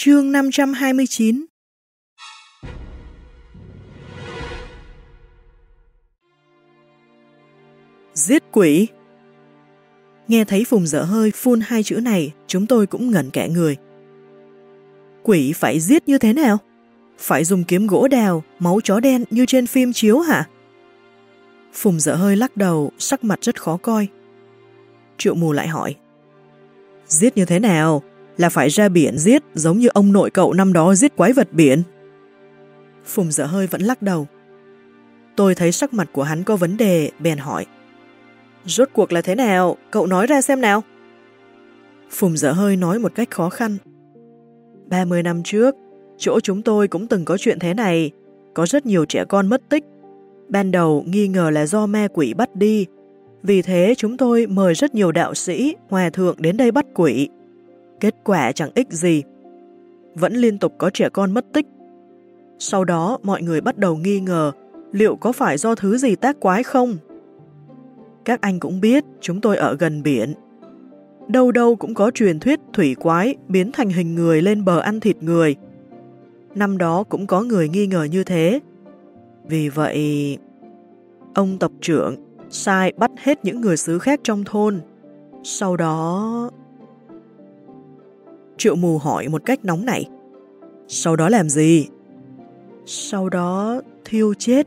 Chương 529 Giết quỷ Nghe thấy Phùng dở hơi phun hai chữ này, chúng tôi cũng ngẩn kẻ người. Quỷ phải giết như thế nào? Phải dùng kiếm gỗ đào, máu chó đen như trên phim chiếu hả? Phùng dở hơi lắc đầu, sắc mặt rất khó coi. Triệu mù lại hỏi. Giết như thế nào? Là phải ra biển giết giống như ông nội cậu năm đó giết quái vật biển. Phùng dở hơi vẫn lắc đầu. Tôi thấy sắc mặt của hắn có vấn đề, bèn hỏi. Rốt cuộc là thế nào? Cậu nói ra xem nào. Phùng dở hơi nói một cách khó khăn. 30 năm trước, chỗ chúng tôi cũng từng có chuyện thế này. Có rất nhiều trẻ con mất tích. Ban đầu nghi ngờ là do ma quỷ bắt đi. Vì thế chúng tôi mời rất nhiều đạo sĩ, hòa thượng đến đây bắt quỷ. Kết quả chẳng ích gì. Vẫn liên tục có trẻ con mất tích. Sau đó mọi người bắt đầu nghi ngờ liệu có phải do thứ gì tác quái không? Các anh cũng biết chúng tôi ở gần biển. Đâu đâu cũng có truyền thuyết thủy quái biến thành hình người lên bờ ăn thịt người. Năm đó cũng có người nghi ngờ như thế. Vì vậy, ông tộc trưởng sai bắt hết những người xứ khác trong thôn. Sau đó... Triệu mù hỏi một cách nóng nảy. Sau đó làm gì? Sau đó thiêu chết.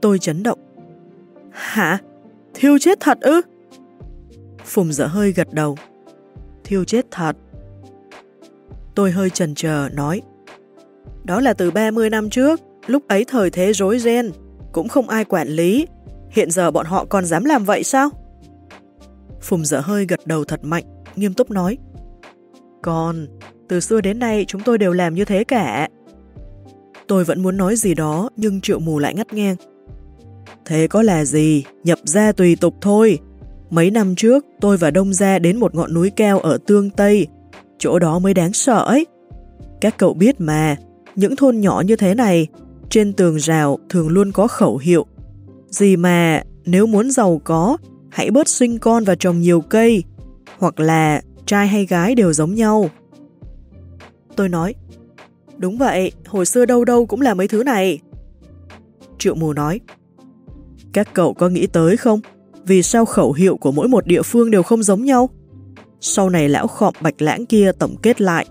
Tôi chấn động. Hả? Thiêu chết thật ư? Phùng dở hơi gật đầu. Thiêu chết thật. Tôi hơi chần chờ nói. Đó là từ 30 năm trước, lúc ấy thời thế rối ren, cũng không ai quản lý. Hiện giờ bọn họ còn dám làm vậy sao? Phùng dở hơi gật đầu thật mạnh, nghiêm túc nói. Còn, từ xưa đến nay chúng tôi đều làm như thế cả. Tôi vẫn muốn nói gì đó, nhưng triệu mù lại ngắt ngang. Thế có là gì, nhập ra tùy tục thôi. Mấy năm trước, tôi và Đông Gia đến một ngọn núi cao ở Tương Tây, chỗ đó mới đáng sợ ấy. Các cậu biết mà, những thôn nhỏ như thế này, trên tường rào thường luôn có khẩu hiệu. Gì mà, nếu muốn giàu có, hãy bớt sinh con và trồng nhiều cây, hoặc là trai hay gái đều giống nhau. Tôi nói, đúng vậy, hồi xưa đâu đâu cũng là mấy thứ này. Triệu mù nói, các cậu có nghĩ tới không? Vì sao khẩu hiệu của mỗi một địa phương đều không giống nhau? Sau này lão khọm bạch lãng kia tổng kết lại.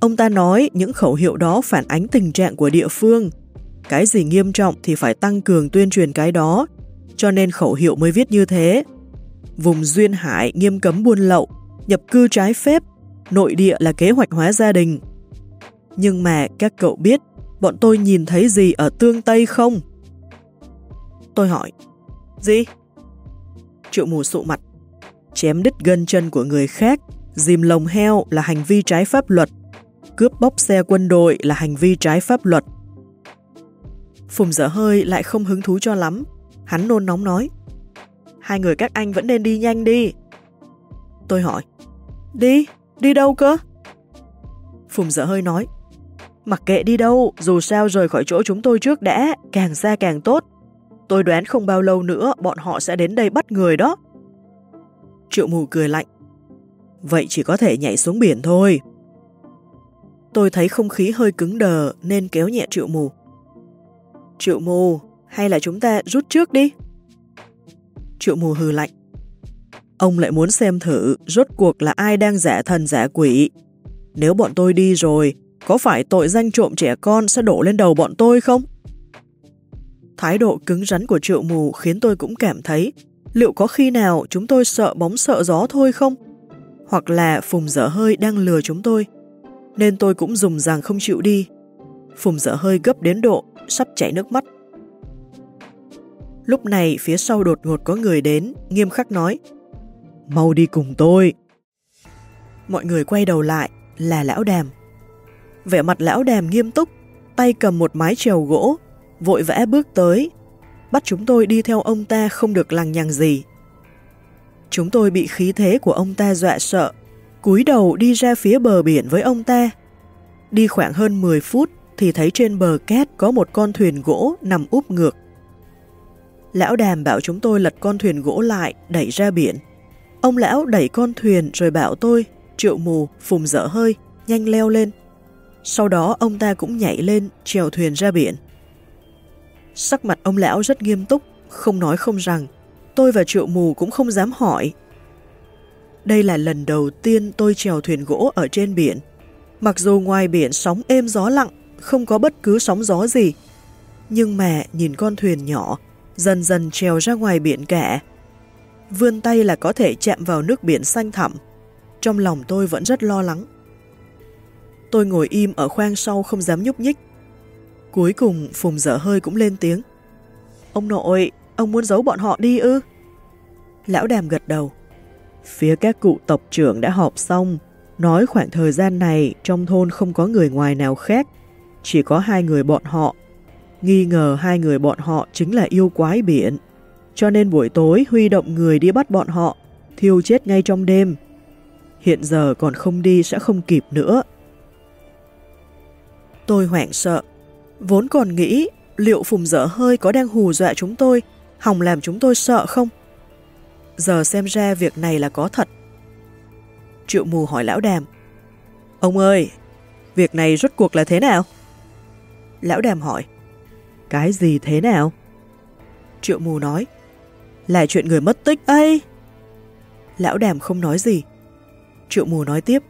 Ông ta nói những khẩu hiệu đó phản ánh tình trạng của địa phương. Cái gì nghiêm trọng thì phải tăng cường tuyên truyền cái đó. Cho nên khẩu hiệu mới viết như thế. Vùng Duyên Hải nghiêm cấm buôn lậu, nhập cư trái phép, nội địa là kế hoạch hóa gia đình. Nhưng mà các cậu biết bọn tôi nhìn thấy gì ở tương Tây không? Tôi hỏi, gì? Triệu mù sụ mặt, chém đứt gân chân của người khác, dìm lồng heo là hành vi trái pháp luật, cướp bóc xe quân đội là hành vi trái pháp luật. Phùng dở hơi lại không hứng thú cho lắm, hắn nôn nóng nói, hai người các anh vẫn nên đi nhanh đi. Tôi hỏi, đi, đi đâu cơ? Phùng dở hơi nói, mặc kệ đi đâu, dù sao rời khỏi chỗ chúng tôi trước đã, càng xa càng tốt. Tôi đoán không bao lâu nữa bọn họ sẽ đến đây bắt người đó. Triệu mù cười lạnh. Vậy chỉ có thể nhảy xuống biển thôi. Tôi thấy không khí hơi cứng đờ nên kéo nhẹ triệu mù. Triệu mù, hay là chúng ta rút trước đi? Triệu mù hừ lạnh. Ông lại muốn xem thử rốt cuộc là ai đang giả thần giả quỷ. Nếu bọn tôi đi rồi, có phải tội danh trộm trẻ con sẽ đổ lên đầu bọn tôi không? Thái độ cứng rắn của triệu mù khiến tôi cũng cảm thấy liệu có khi nào chúng tôi sợ bóng sợ gió thôi không? Hoặc là Phùng dở hơi đang lừa chúng tôi. Nên tôi cũng dùng rằng không chịu đi. Phùng dở hơi gấp đến độ, sắp chảy nước mắt. Lúc này phía sau đột ngột có người đến, nghiêm khắc nói Mau đi cùng tôi. Mọi người quay đầu lại là lão đàm. Vẻ mặt lão đàm nghiêm túc, tay cầm một mái trèo gỗ, vội vã bước tới, bắt chúng tôi đi theo ông ta không được lằng nhằng gì. Chúng tôi bị khí thế của ông ta dọa sợ, cúi đầu đi ra phía bờ biển với ông ta. Đi khoảng hơn 10 phút thì thấy trên bờ cát có một con thuyền gỗ nằm úp ngược. Lão đàm bảo chúng tôi lật con thuyền gỗ lại, đẩy ra biển. Ông lão đẩy con thuyền rồi bảo tôi, triệu mù, phùng dở hơi, nhanh leo lên. Sau đó ông ta cũng nhảy lên, chèo thuyền ra biển. Sắc mặt ông lão rất nghiêm túc, không nói không rằng. Tôi và triệu mù cũng không dám hỏi. Đây là lần đầu tiên tôi chèo thuyền gỗ ở trên biển. Mặc dù ngoài biển sóng êm gió lặng, không có bất cứ sóng gió gì. Nhưng mà nhìn con thuyền nhỏ, dần dần trèo ra ngoài biển cả. Vươn tay là có thể chạm vào nước biển xanh thẳm. Trong lòng tôi vẫn rất lo lắng. Tôi ngồi im ở khoang sau không dám nhúc nhích. Cuối cùng Phùng dở hơi cũng lên tiếng. Ông nội, ông muốn giấu bọn họ đi ư? Lão đàm gật đầu. Phía các cụ tộc trưởng đã họp xong, nói khoảng thời gian này trong thôn không có người ngoài nào khác, chỉ có hai người bọn họ. Nghi ngờ hai người bọn họ chính là yêu quái biển, cho nên buổi tối huy động người đi bắt bọn họ, thiêu chết ngay trong đêm. Hiện giờ còn không đi sẽ không kịp nữa. Tôi hoảng sợ, vốn còn nghĩ liệu Phùng dở hơi có đang hù dọa chúng tôi, hòng làm chúng tôi sợ không? Giờ xem ra việc này là có thật. Triệu mù hỏi lão đàm. Ông ơi, việc này rốt cuộc là thế nào? Lão đàm hỏi. Cái gì thế nào? Triệu mù nói. Là chuyện người mất tích ấy. Lão đàm không nói gì. Triệu mù nói tiếp.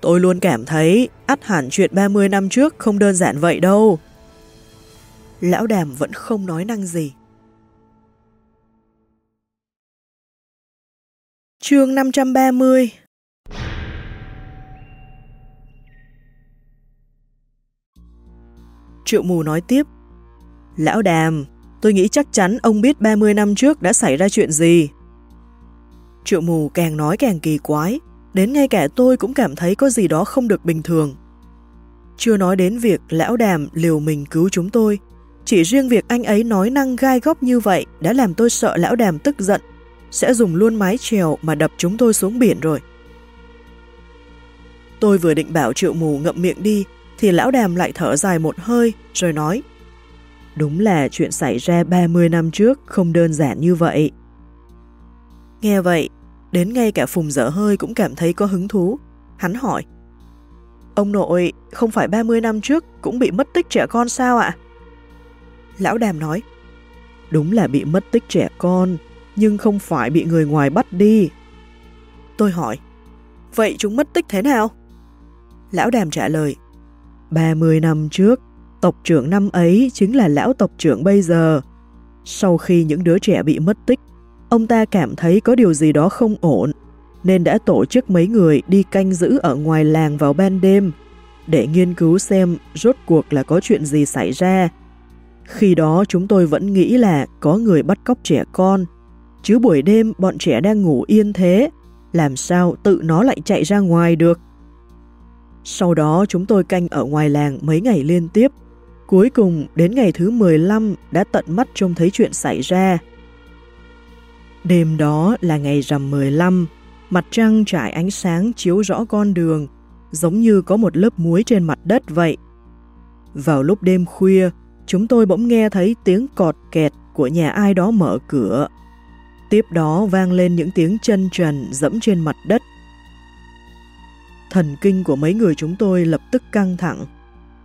Tôi luôn cảm thấy ắt hẳn chuyện 30 năm trước không đơn giản vậy đâu. Lão đàm vẫn không nói năng gì. Chương 530 Triệu mù nói tiếp Lão đàm, tôi nghĩ chắc chắn ông biết 30 năm trước đã xảy ra chuyện gì. Triệu mù càng nói càng kỳ quái, đến ngay cả tôi cũng cảm thấy có gì đó không được bình thường. Chưa nói đến việc lão đàm liều mình cứu chúng tôi, chỉ riêng việc anh ấy nói năng gai góc như vậy đã làm tôi sợ lão đàm tức giận, sẽ dùng luôn mái chèo mà đập chúng tôi xuống biển rồi. Tôi vừa định bảo triệu mù ngậm miệng đi, thì lão đàm lại thở dài một hơi, rồi nói Đúng là chuyện xảy ra 30 năm trước không đơn giản như vậy. Nghe vậy, đến ngay cả Phùng dở hơi cũng cảm thấy có hứng thú. Hắn hỏi Ông nội, không phải 30 năm trước cũng bị mất tích trẻ con sao ạ? Lão đàm nói Đúng là bị mất tích trẻ con, nhưng không phải bị người ngoài bắt đi. Tôi hỏi Vậy chúng mất tích thế nào? Lão đàm trả lời 30 năm trước, tộc trưởng năm ấy chính là lão tộc trưởng bây giờ. Sau khi những đứa trẻ bị mất tích, ông ta cảm thấy có điều gì đó không ổn, nên đã tổ chức mấy người đi canh giữ ở ngoài làng vào ban đêm, để nghiên cứu xem rốt cuộc là có chuyện gì xảy ra. Khi đó chúng tôi vẫn nghĩ là có người bắt cóc trẻ con, chứ buổi đêm bọn trẻ đang ngủ yên thế, làm sao tự nó lại chạy ra ngoài được. Sau đó chúng tôi canh ở ngoài làng mấy ngày liên tiếp. Cuối cùng đến ngày thứ 15 đã tận mắt trông thấy chuyện xảy ra. Đêm đó là ngày rằm 15, mặt trăng trải ánh sáng chiếu rõ con đường, giống như có một lớp muối trên mặt đất vậy. Vào lúc đêm khuya, chúng tôi bỗng nghe thấy tiếng cọt kẹt của nhà ai đó mở cửa. Tiếp đó vang lên những tiếng chân trần dẫm trên mặt đất Thần kinh của mấy người chúng tôi lập tức căng thẳng.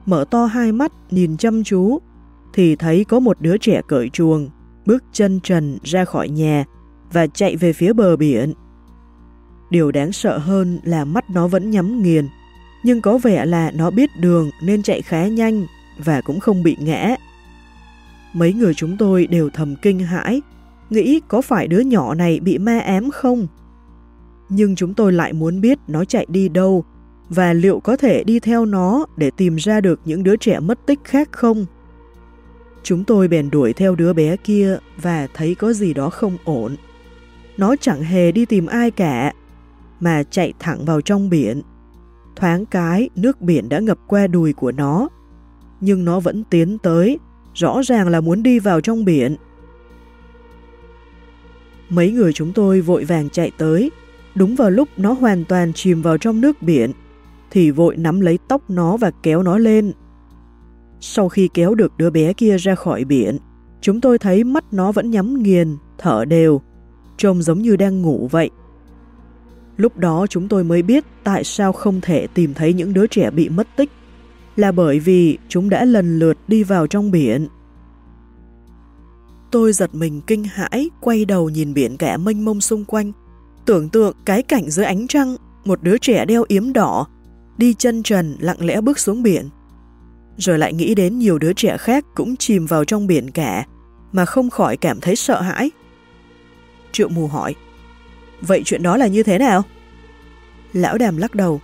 Mở to hai mắt nhìn chăm chú, thì thấy có một đứa trẻ cởi chuồng, bước chân trần ra khỏi nhà và chạy về phía bờ biển. Điều đáng sợ hơn là mắt nó vẫn nhắm nghiền, nhưng có vẻ là nó biết đường nên chạy khá nhanh và cũng không bị ngã. Mấy người chúng tôi đều thầm kinh hãi, nghĩ có phải đứa nhỏ này bị ma ám không? nhưng chúng tôi lại muốn biết nó chạy đi đâu và liệu có thể đi theo nó để tìm ra được những đứa trẻ mất tích khác không. Chúng tôi bèn đuổi theo đứa bé kia và thấy có gì đó không ổn. Nó chẳng hề đi tìm ai cả, mà chạy thẳng vào trong biển. Thoáng cái, nước biển đã ngập qua đùi của nó, nhưng nó vẫn tiến tới, rõ ràng là muốn đi vào trong biển. Mấy người chúng tôi vội vàng chạy tới, Đúng vào lúc nó hoàn toàn chìm vào trong nước biển, thì vội nắm lấy tóc nó và kéo nó lên. Sau khi kéo được đứa bé kia ra khỏi biển, chúng tôi thấy mắt nó vẫn nhắm nghiền, thở đều, trông giống như đang ngủ vậy. Lúc đó chúng tôi mới biết tại sao không thể tìm thấy những đứa trẻ bị mất tích, là bởi vì chúng đã lần lượt đi vào trong biển. Tôi giật mình kinh hãi, quay đầu nhìn biển cả mênh mông xung quanh, tưởng tượng cái cảnh dưới ánh trăng, một đứa trẻ đeo yếm đỏ, đi chân trần lặng lẽ bước xuống biển. Rồi lại nghĩ đến nhiều đứa trẻ khác cũng chìm vào trong biển cả, mà không khỏi cảm thấy sợ hãi. Triệu mù hỏi, vậy chuyện đó là như thế nào? Lão đàm lắc đầu,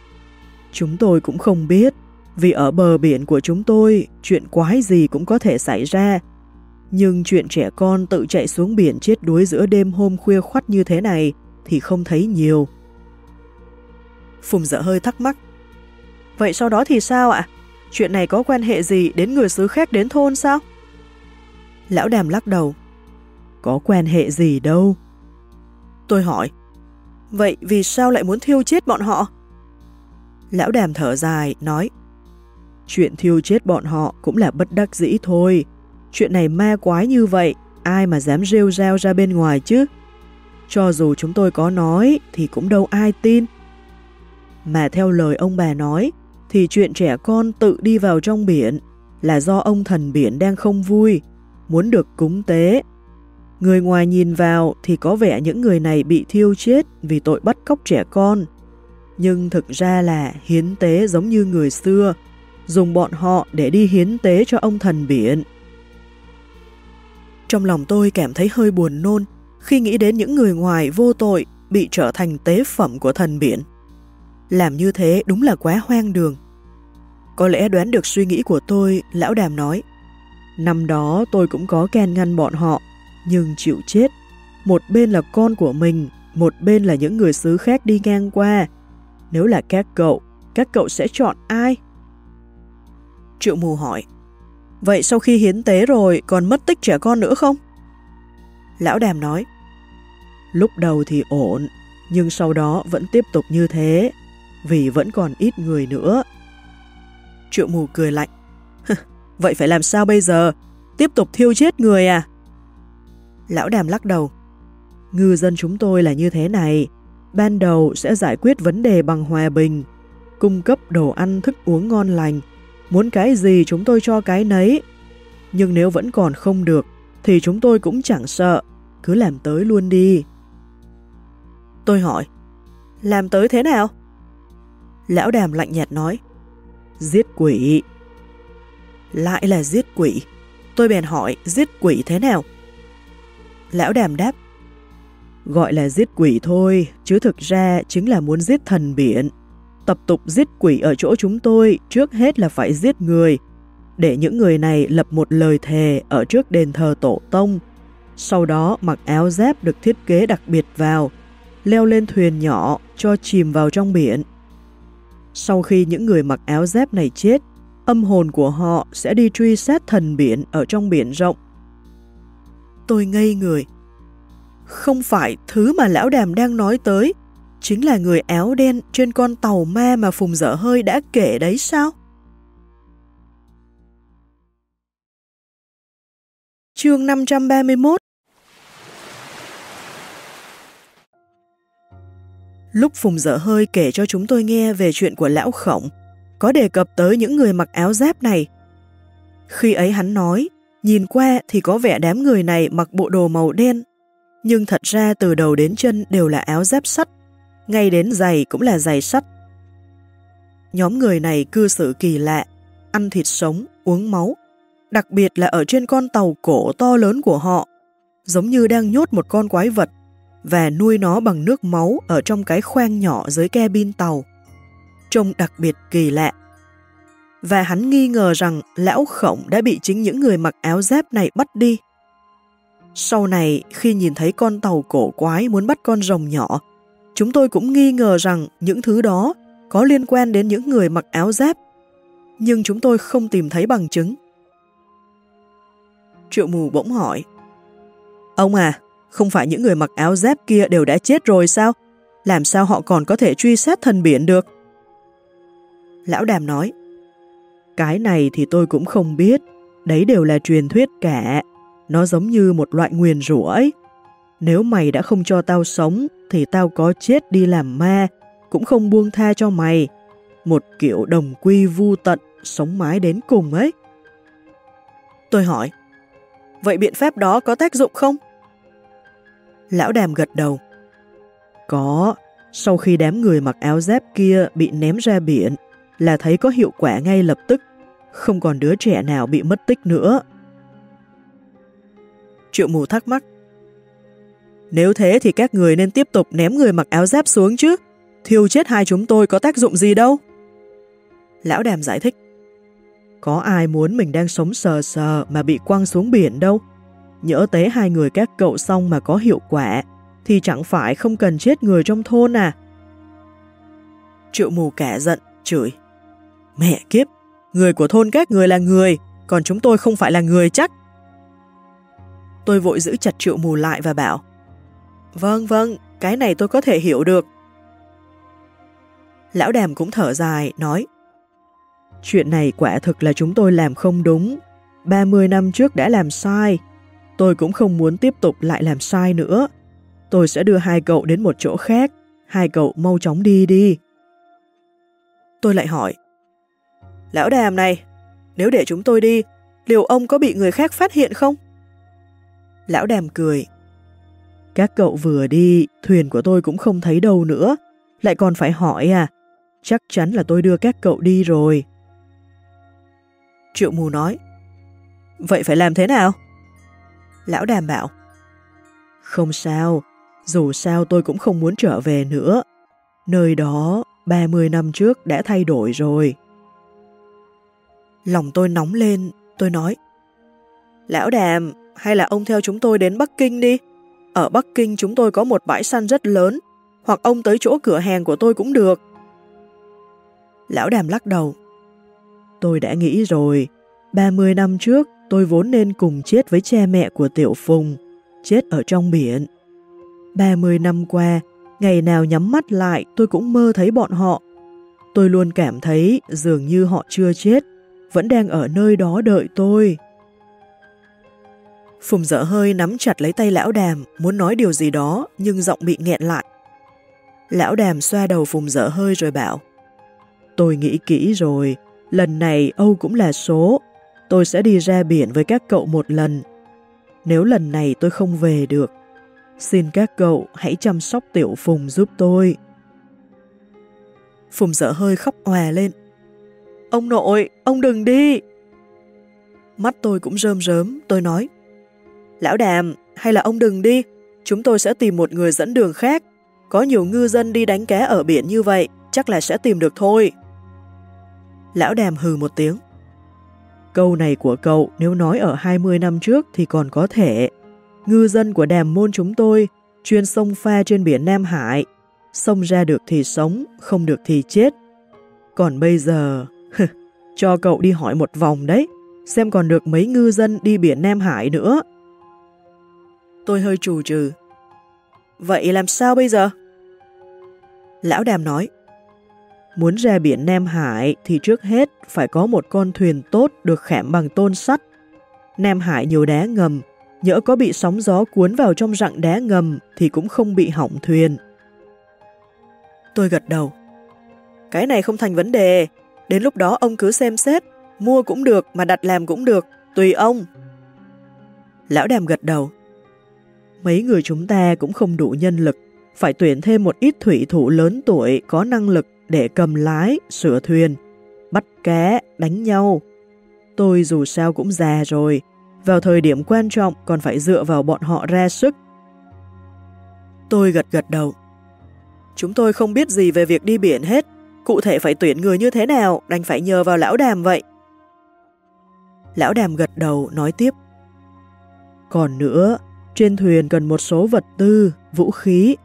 chúng tôi cũng không biết, vì ở bờ biển của chúng tôi, chuyện quái gì cũng có thể xảy ra. Nhưng chuyện trẻ con tự chạy xuống biển chết đuối giữa đêm hôm khuya khoắt như thế này thì không thấy nhiều. Phùng dở hơi thắc mắc. Vậy sau đó thì sao ạ? Chuyện này có quan hệ gì đến người xứ khác đến thôn sao? Lão đàm lắc đầu. Có quan hệ gì đâu. Tôi hỏi. Vậy vì sao lại muốn thiêu chết bọn họ? Lão đàm thở dài, nói. Chuyện thiêu chết bọn họ cũng là bất đắc dĩ thôi. Chuyện này ma quái như vậy, ai mà dám rêu rao ra bên ngoài chứ? Cho dù chúng tôi có nói thì cũng đâu ai tin. Mà theo lời ông bà nói, thì chuyện trẻ con tự đi vào trong biển là do ông thần biển đang không vui, muốn được cúng tế. Người ngoài nhìn vào thì có vẻ những người này bị thiêu chết vì tội bắt cóc trẻ con. Nhưng thực ra là hiến tế giống như người xưa, dùng bọn họ để đi hiến tế cho ông thần biển. Trong lòng tôi cảm thấy hơi buồn nôn khi nghĩ đến những người ngoài vô tội bị trở thành tế phẩm của thần biển. Làm như thế đúng là quá hoang đường. Có lẽ đoán được suy nghĩ của tôi, lão đàm nói. Năm đó tôi cũng có can ngăn bọn họ, nhưng chịu chết. Một bên là con của mình, một bên là những người xứ khác đi ngang qua. Nếu là các cậu, các cậu sẽ chọn ai? Triệu mù hỏi. Vậy sau khi hiến tế rồi còn mất tích trẻ con nữa không? Lão đàm nói. Lúc đầu thì ổn, nhưng sau đó vẫn tiếp tục như thế, vì vẫn còn ít người nữa. Triệu mù cười lạnh. Vậy phải làm sao bây giờ? Tiếp tục thiêu chết người à? Lão đàm lắc đầu. Ngư dân chúng tôi là như thế này. Ban đầu sẽ giải quyết vấn đề bằng hòa bình, cung cấp đồ ăn thức uống ngon lành. Muốn cái gì chúng tôi cho cái nấy. Nhưng nếu vẫn còn không được, thì chúng tôi cũng chẳng sợ. Cứ làm tới luôn đi. Tôi hỏi, làm tới thế nào? Lão đàm lạnh nhạt nói, giết quỷ. Lại là giết quỷ. Tôi bèn hỏi giết quỷ thế nào? Lão đàm đáp, gọi là giết quỷ thôi, chứ thực ra chính là muốn giết thần biển. Tập tục giết quỷ ở chỗ chúng tôi trước hết là phải giết người, để những người này lập một lời thề ở trước đền thờ tổ tông. Sau đó mặc áo giáp được thiết kế đặc biệt vào, leo lên thuyền nhỏ cho chìm vào trong biển. Sau khi những người mặc áo dép này chết, âm hồn của họ sẽ đi truy sát thần biển ở trong biển rộng. Tôi ngây người. Không phải thứ mà lão đàm đang nói tới, chính là người áo đen trên con tàu ma mà Phùng dở hơi đã kể đấy sao? Chương 531 Lúc Phùng dở hơi kể cho chúng tôi nghe về chuyện của lão khổng, có đề cập tới những người mặc áo giáp này. Khi ấy hắn nói, nhìn qua thì có vẻ đám người này mặc bộ đồ màu đen, nhưng thật ra từ đầu đến chân đều là áo giáp sắt, ngay đến giày cũng là giày sắt. Nhóm người này cư xử kỳ lạ, ăn thịt sống, uống máu, đặc biệt là ở trên con tàu cổ to lớn của họ, giống như đang nhốt một con quái vật và nuôi nó bằng nước máu ở trong cái khoang nhỏ dưới cabin tàu. Trông đặc biệt kỳ lạ. Và hắn nghi ngờ rằng lão khổng đã bị chính những người mặc áo giáp này bắt đi. Sau này, khi nhìn thấy con tàu cổ quái muốn bắt con rồng nhỏ, chúng tôi cũng nghi ngờ rằng những thứ đó có liên quan đến những người mặc áo giáp. Nhưng chúng tôi không tìm thấy bằng chứng. Triệu mù bỗng hỏi Ông à, không phải những người mặc áo giáp kia đều đã chết rồi sao? Làm sao họ còn có thể truy sát thần biển được? Lão đàm nói, cái này thì tôi cũng không biết, đấy đều là truyền thuyết cả, nó giống như một loại nguyền rủa ấy. Nếu mày đã không cho tao sống, thì tao có chết đi làm ma, cũng không buông tha cho mày. Một kiểu đồng quy vu tận, sống mãi đến cùng ấy. Tôi hỏi, vậy biện pháp đó có tác dụng không? Lão đàm gật đầu. Có, sau khi đám người mặc áo giáp kia bị ném ra biển, là thấy có hiệu quả ngay lập tức, không còn đứa trẻ nào bị mất tích nữa. Triệu mù thắc mắc. Nếu thế thì các người nên tiếp tục ném người mặc áo giáp xuống chứ, thiêu chết hai chúng tôi có tác dụng gì đâu. Lão đàm giải thích. Có ai muốn mình đang sống sờ sờ mà bị quăng xuống biển đâu. Nhỡ tế hai người các cậu xong mà có hiệu quả, thì chẳng phải không cần chết người trong thôn à. Triệu mù cả giận, chửi. Mẹ kiếp, người của thôn các người là người, còn chúng tôi không phải là người chắc. Tôi vội giữ chặt triệu mù lại và bảo Vâng vâng, cái này tôi có thể hiểu được. Lão đàm cũng thở dài, nói Chuyện này quả thực là chúng tôi làm không đúng. 30 năm trước đã làm sai. Tôi cũng không muốn tiếp tục lại làm sai nữa. Tôi sẽ đưa hai cậu đến một chỗ khác. Hai cậu mau chóng đi đi. Tôi lại hỏi Lão đàm này, nếu để chúng tôi đi, liệu ông có bị người khác phát hiện không? Lão đàm cười. Các cậu vừa đi, thuyền của tôi cũng không thấy đâu nữa. Lại còn phải hỏi à? Chắc chắn là tôi đưa các cậu đi rồi. Triệu mù nói. Vậy phải làm thế nào? Lão đàm bảo. Không sao, dù sao tôi cũng không muốn trở về nữa. Nơi đó 30 năm trước đã thay đổi rồi. Lòng tôi nóng lên, tôi nói Lão đàm, hay là ông theo chúng tôi đến Bắc Kinh đi? Ở Bắc Kinh chúng tôi có một bãi săn rất lớn, hoặc ông tới chỗ cửa hàng của tôi cũng được. Lão đàm lắc đầu. Tôi đã nghĩ rồi, 30 năm trước tôi vốn nên cùng chết với cha mẹ của Tiểu Phùng, chết ở trong biển. 30 năm qua, ngày nào nhắm mắt lại tôi cũng mơ thấy bọn họ. Tôi luôn cảm thấy dường như họ chưa chết, vẫn đang ở nơi đó đợi tôi. Phùng dở hơi nắm chặt lấy tay lão đàm, muốn nói điều gì đó, nhưng giọng bị nghẹn lại. Lão đàm xoa đầu Phùng dở hơi rồi bảo, Tôi nghĩ kỹ rồi, lần này Âu cũng là số, tôi sẽ đi ra biển với các cậu một lần. Nếu lần này tôi không về được, xin các cậu hãy chăm sóc tiểu Phùng giúp tôi. Phùng sợ hơi khóc hòa lên. Ông nội, ông đừng đi! Mắt tôi cũng rơm rớm, tôi nói. Lão đàm, hay là ông đừng đi, chúng tôi sẽ tìm một người dẫn đường khác. Có nhiều ngư dân đi đánh cá ở biển như vậy, chắc là sẽ tìm được thôi. Lão đàm hừ một tiếng. Câu này của cậu nếu nói ở 20 năm trước thì còn có thể. Ngư dân của đàm môn chúng tôi chuyên sông pha trên biển Nam Hải. Sông ra được thì sống, không được thì chết. Còn bây giờ, cho cậu đi hỏi một vòng đấy, xem còn được mấy ngư dân đi biển Nam Hải nữa. Tôi hơi trù trừ. Vậy làm sao bây giờ? Lão đàm nói, muốn ra biển Nam Hải thì trước hết phải có một con thuyền tốt được khảm bằng tôn sắt. Nam Hải nhiều đá ngầm, nhỡ có bị sóng gió cuốn vào trong rặng đá ngầm thì cũng không bị hỏng thuyền. Tôi gật đầu. Cái này không thành vấn đề, đến lúc đó ông cứ xem xét, mua cũng được mà đặt làm cũng được, tùy ông. Lão đàm gật đầu mấy người chúng ta cũng không đủ nhân lực, phải tuyển thêm một ít thủy thủ lớn tuổi có năng lực để cầm lái, sửa thuyền, bắt cá, đánh nhau. Tôi dù sao cũng già rồi, vào thời điểm quan trọng còn phải dựa vào bọn họ ra sức. Tôi gật gật đầu. Chúng tôi không biết gì về việc đi biển hết, cụ thể phải tuyển người như thế nào, đành phải nhờ vào lão đàm vậy. Lão đàm gật đầu nói tiếp. Còn nữa, trên thuyền cần một số vật tư, vũ khí.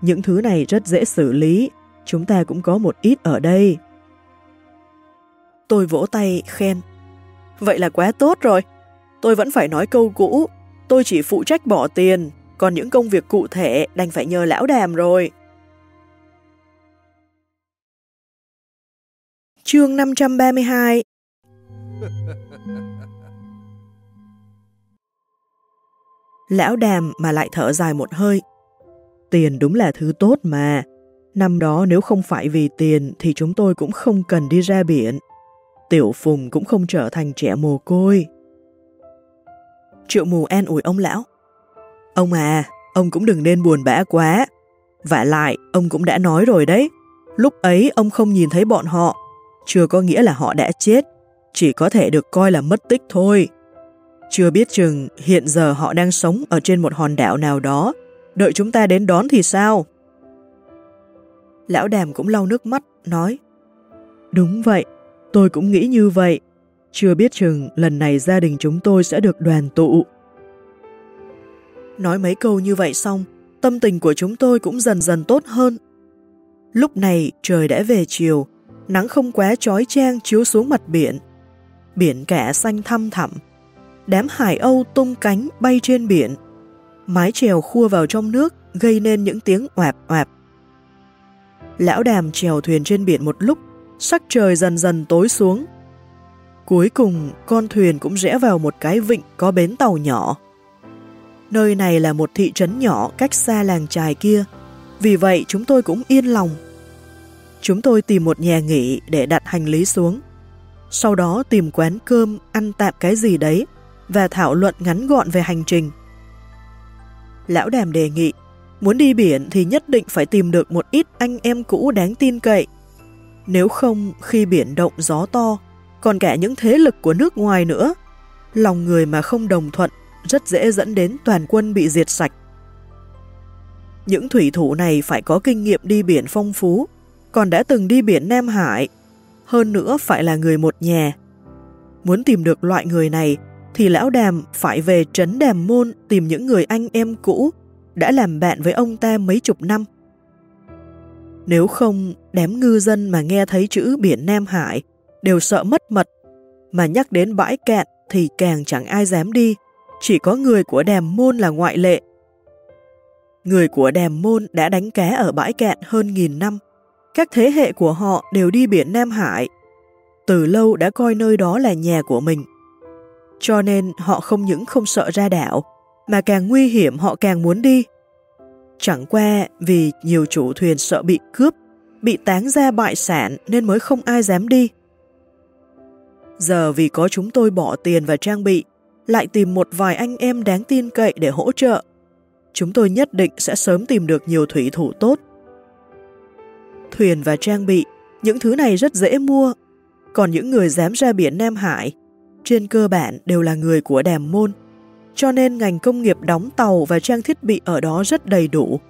Những thứ này rất dễ xử lý, chúng ta cũng có một ít ở đây. Tôi vỗ tay khen. Vậy là quá tốt rồi. Tôi vẫn phải nói câu cũ, tôi chỉ phụ trách bỏ tiền, còn những công việc cụ thể đành phải nhờ lão đàm rồi. Chương 532 Lão đàm mà lại thở dài một hơi. Tiền đúng là thứ tốt mà. Năm đó nếu không phải vì tiền thì chúng tôi cũng không cần đi ra biển. Tiểu Phùng cũng không trở thành trẻ mồ côi. Triệu mù an ủi ông lão. Ông à, ông cũng đừng nên buồn bã quá. Vả lại, ông cũng đã nói rồi đấy. Lúc ấy ông không nhìn thấy bọn họ, chưa có nghĩa là họ đã chết, chỉ có thể được coi là mất tích thôi. Chưa biết chừng hiện giờ họ đang sống ở trên một hòn đảo nào đó, đợi chúng ta đến đón thì sao? Lão đàm cũng lau nước mắt, nói Đúng vậy, tôi cũng nghĩ như vậy. Chưa biết chừng lần này gia đình chúng tôi sẽ được đoàn tụ. Nói mấy câu như vậy xong, tâm tình của chúng tôi cũng dần dần tốt hơn. Lúc này trời đã về chiều, nắng không quá trói trang chiếu xuống mặt biển. Biển cả xanh thăm thẳm, đám hải âu tung cánh bay trên biển. Mái chèo khua vào trong nước gây nên những tiếng oạp oạp. Lão đàm chèo thuyền trên biển một lúc, sắc trời dần dần tối xuống. Cuối cùng, con thuyền cũng rẽ vào một cái vịnh có bến tàu nhỏ. Nơi này là một thị trấn nhỏ cách xa làng trài kia, vì vậy chúng tôi cũng yên lòng. Chúng tôi tìm một nhà nghỉ để đặt hành lý xuống. Sau đó tìm quán cơm, ăn tạm cái gì đấy và thảo luận ngắn gọn về hành trình. Lão đàm đề nghị, muốn đi biển thì nhất định phải tìm được một ít anh em cũ đáng tin cậy. Nếu không, khi biển động gió to, còn cả những thế lực của nước ngoài nữa, lòng người mà không đồng thuận rất dễ dẫn đến toàn quân bị diệt sạch. Những thủy thủ này phải có kinh nghiệm đi biển phong phú, còn đã từng đi biển Nam Hải, hơn nữa phải là người một nhà. Muốn tìm được loại người này, thì lão đàm phải về trấn đàm môn tìm những người anh em cũ đã làm bạn với ông ta mấy chục năm. Nếu không, đám ngư dân mà nghe thấy chữ biển Nam Hải đều sợ mất mật, mà nhắc đến bãi cạn thì càng chẳng ai dám đi, chỉ có người của đàm môn là ngoại lệ. Người của đàm môn đã đánh cá ở bãi cạn hơn nghìn năm, các thế hệ của họ đều đi biển Nam Hải. Từ lâu đã coi nơi đó là nhà của mình. Cho nên họ không những không sợ ra đảo, mà càng nguy hiểm họ càng muốn đi. Chẳng qua vì nhiều chủ thuyền sợ bị cướp, bị táng ra bại sản nên mới không ai dám đi. Giờ vì có chúng tôi bỏ tiền và trang bị, lại tìm một vài anh em đáng tin cậy để hỗ trợ. Chúng tôi nhất định sẽ sớm tìm được nhiều thủy thủ tốt. Thuyền và trang bị, những thứ này rất dễ mua, còn những người dám ra biển Nam Hải, trên cơ bản đều là người của đàm môn, cho nên ngành công nghiệp đóng tàu và trang thiết bị ở đó rất đầy đủ,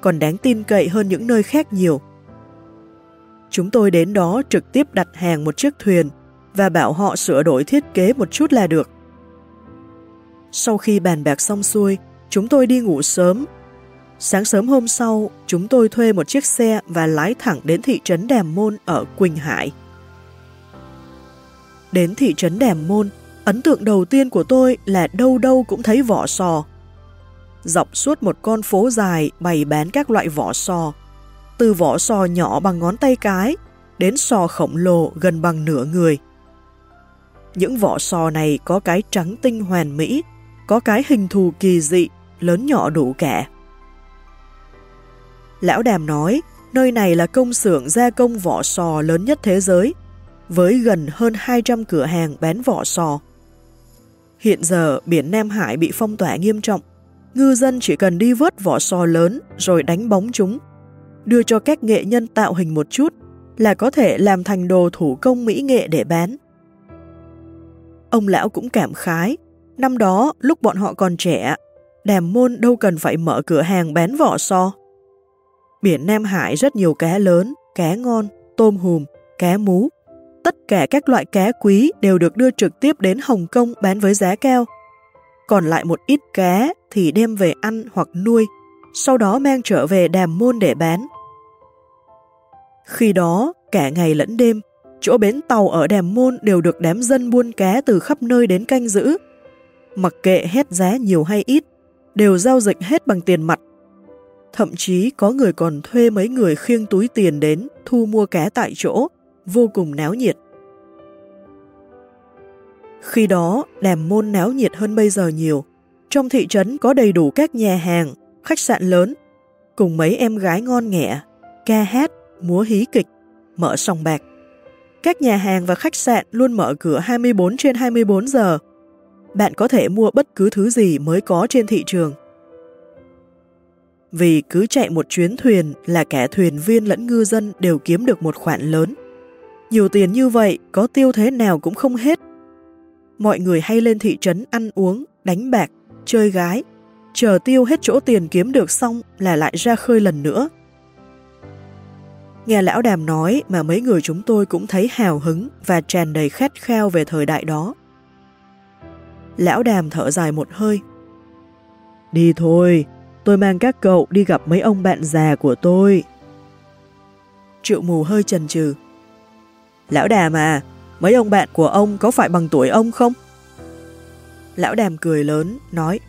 còn đáng tin cậy hơn những nơi khác nhiều. Chúng tôi đến đó trực tiếp đặt hàng một chiếc thuyền và bảo họ sửa đổi thiết kế một chút là được. Sau khi bàn bạc xong xuôi, chúng tôi đi ngủ sớm. Sáng sớm hôm sau, chúng tôi thuê một chiếc xe và lái thẳng đến thị trấn Đàm Môn ở Quỳnh Hải. Đến thị trấn Đàm Môn, ấn tượng đầu tiên của tôi là đâu đâu cũng thấy vỏ sò. Dọc suốt một con phố dài bày bán các loại vỏ sò, từ vỏ sò nhỏ bằng ngón tay cái đến sò khổng lồ gần bằng nửa người. Những vỏ sò này có cái trắng tinh hoàn mỹ, có cái hình thù kỳ dị, lớn nhỏ đủ cả. Lão Đàm nói, nơi này là công xưởng gia công vỏ sò lớn nhất thế giới, với gần hơn 200 cửa hàng bán vỏ sò. Hiện giờ biển Nam Hải bị phong tỏa nghiêm trọng, ngư dân chỉ cần đi vớt vỏ sò lớn rồi đánh bóng chúng, đưa cho các nghệ nhân tạo hình một chút là có thể làm thành đồ thủ công mỹ nghệ để bán. Ông lão cũng cảm khái, năm đó lúc bọn họ còn trẻ, đàm môn đâu cần phải mở cửa hàng bán vỏ so. Biển Nam Hải rất nhiều cá lớn, cá ngon, tôm hùm, cá mú. Tất cả các loại cá quý đều được đưa trực tiếp đến Hồng Kông bán với giá cao. Còn lại một ít cá thì đem về ăn hoặc nuôi, sau đó mang trở về đàm môn để bán. Khi đó, cả ngày lẫn đêm, chỗ bến tàu ở Đàm Môn đều được đám dân buôn cá từ khắp nơi đến canh giữ. Mặc kệ hết giá nhiều hay ít, đều giao dịch hết bằng tiền mặt. Thậm chí có người còn thuê mấy người khiêng túi tiền đến thu mua cá tại chỗ, vô cùng náo nhiệt. Khi đó, đàm môn náo nhiệt hơn bây giờ nhiều. trong thị trấn có đầy đủ các nhà hàng, khách sạn lớn, cùng mấy em gái ngon nghẹ, ca hát, múa hí kịch, mở sòng bạc. Các nhà hàng và khách sạn luôn mở cửa 24 trên 24 giờ. Bạn có thể mua bất cứ thứ gì mới có trên thị trường. Vì cứ chạy một chuyến thuyền là cả thuyền viên lẫn ngư dân đều kiếm được một khoản lớn. Nhiều tiền như vậy có tiêu thế nào cũng không hết. Mọi người hay lên thị trấn ăn uống, đánh bạc, chơi gái, chờ tiêu hết chỗ tiền kiếm được xong là lại ra khơi lần nữa. Nghe lão đàm nói mà mấy người chúng tôi cũng thấy hào hứng và tràn đầy khát khao về thời đại đó. Lão đàm thở dài một hơi. Đi thôi, tôi mang các cậu đi gặp mấy ông bạn già của tôi. Triệu mù hơi chần chừ. Lão đàm à, mấy ông bạn của ông có phải bằng tuổi ông không? Lão đàm cười lớn, nói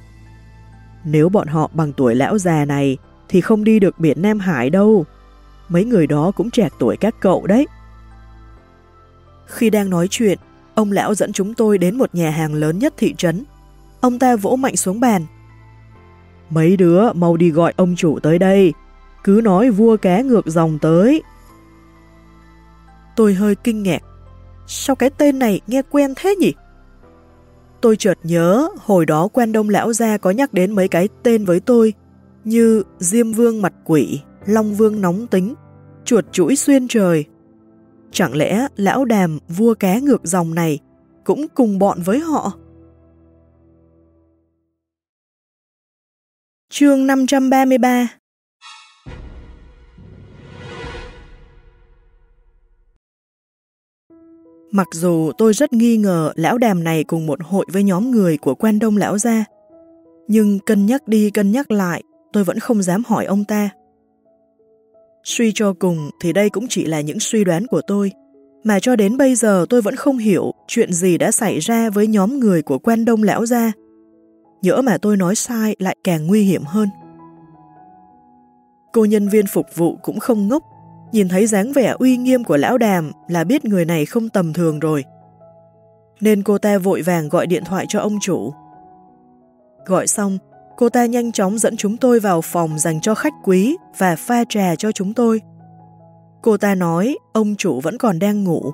Nếu bọn họ bằng tuổi lão già này thì không đi được biển Nam Hải đâu. Mấy người đó cũng trẻ tuổi các cậu đấy. Khi đang nói chuyện, ông lão dẫn chúng tôi đến một nhà hàng lớn nhất thị trấn. Ông ta vỗ mạnh xuống bàn. Mấy đứa mau đi gọi ông chủ tới đây. Cứ nói vua cá ngược dòng tới. Tôi hơi kinh ngạc. Sao cái tên này nghe quen thế nhỉ? Tôi chợt nhớ hồi đó quan đông lão gia có nhắc đến mấy cái tên với tôi như Diêm Vương mặt quỷ, Long Vương nóng tính, chuột chuỗi xuyên trời. Chẳng lẽ lão đàm vua cá ngược dòng này cũng cùng bọn với họ? Chương 533 Mặc dù tôi rất nghi ngờ lão đàm này cùng một hội với nhóm người của quan đông lão gia, nhưng cân nhắc đi cân nhắc lại, tôi vẫn không dám hỏi ông ta. Suy cho cùng thì đây cũng chỉ là những suy đoán của tôi, mà cho đến bây giờ tôi vẫn không hiểu chuyện gì đã xảy ra với nhóm người của quan đông lão gia. Nhỡ mà tôi nói sai lại càng nguy hiểm hơn. Cô nhân viên phục vụ cũng không ngốc, nhìn thấy dáng vẻ uy nghiêm của lão đàm là biết người này không tầm thường rồi. Nên cô ta vội vàng gọi điện thoại cho ông chủ. Gọi xong, cô ta nhanh chóng dẫn chúng tôi vào phòng dành cho khách quý và pha trà cho chúng tôi. Cô ta nói ông chủ vẫn còn đang ngủ,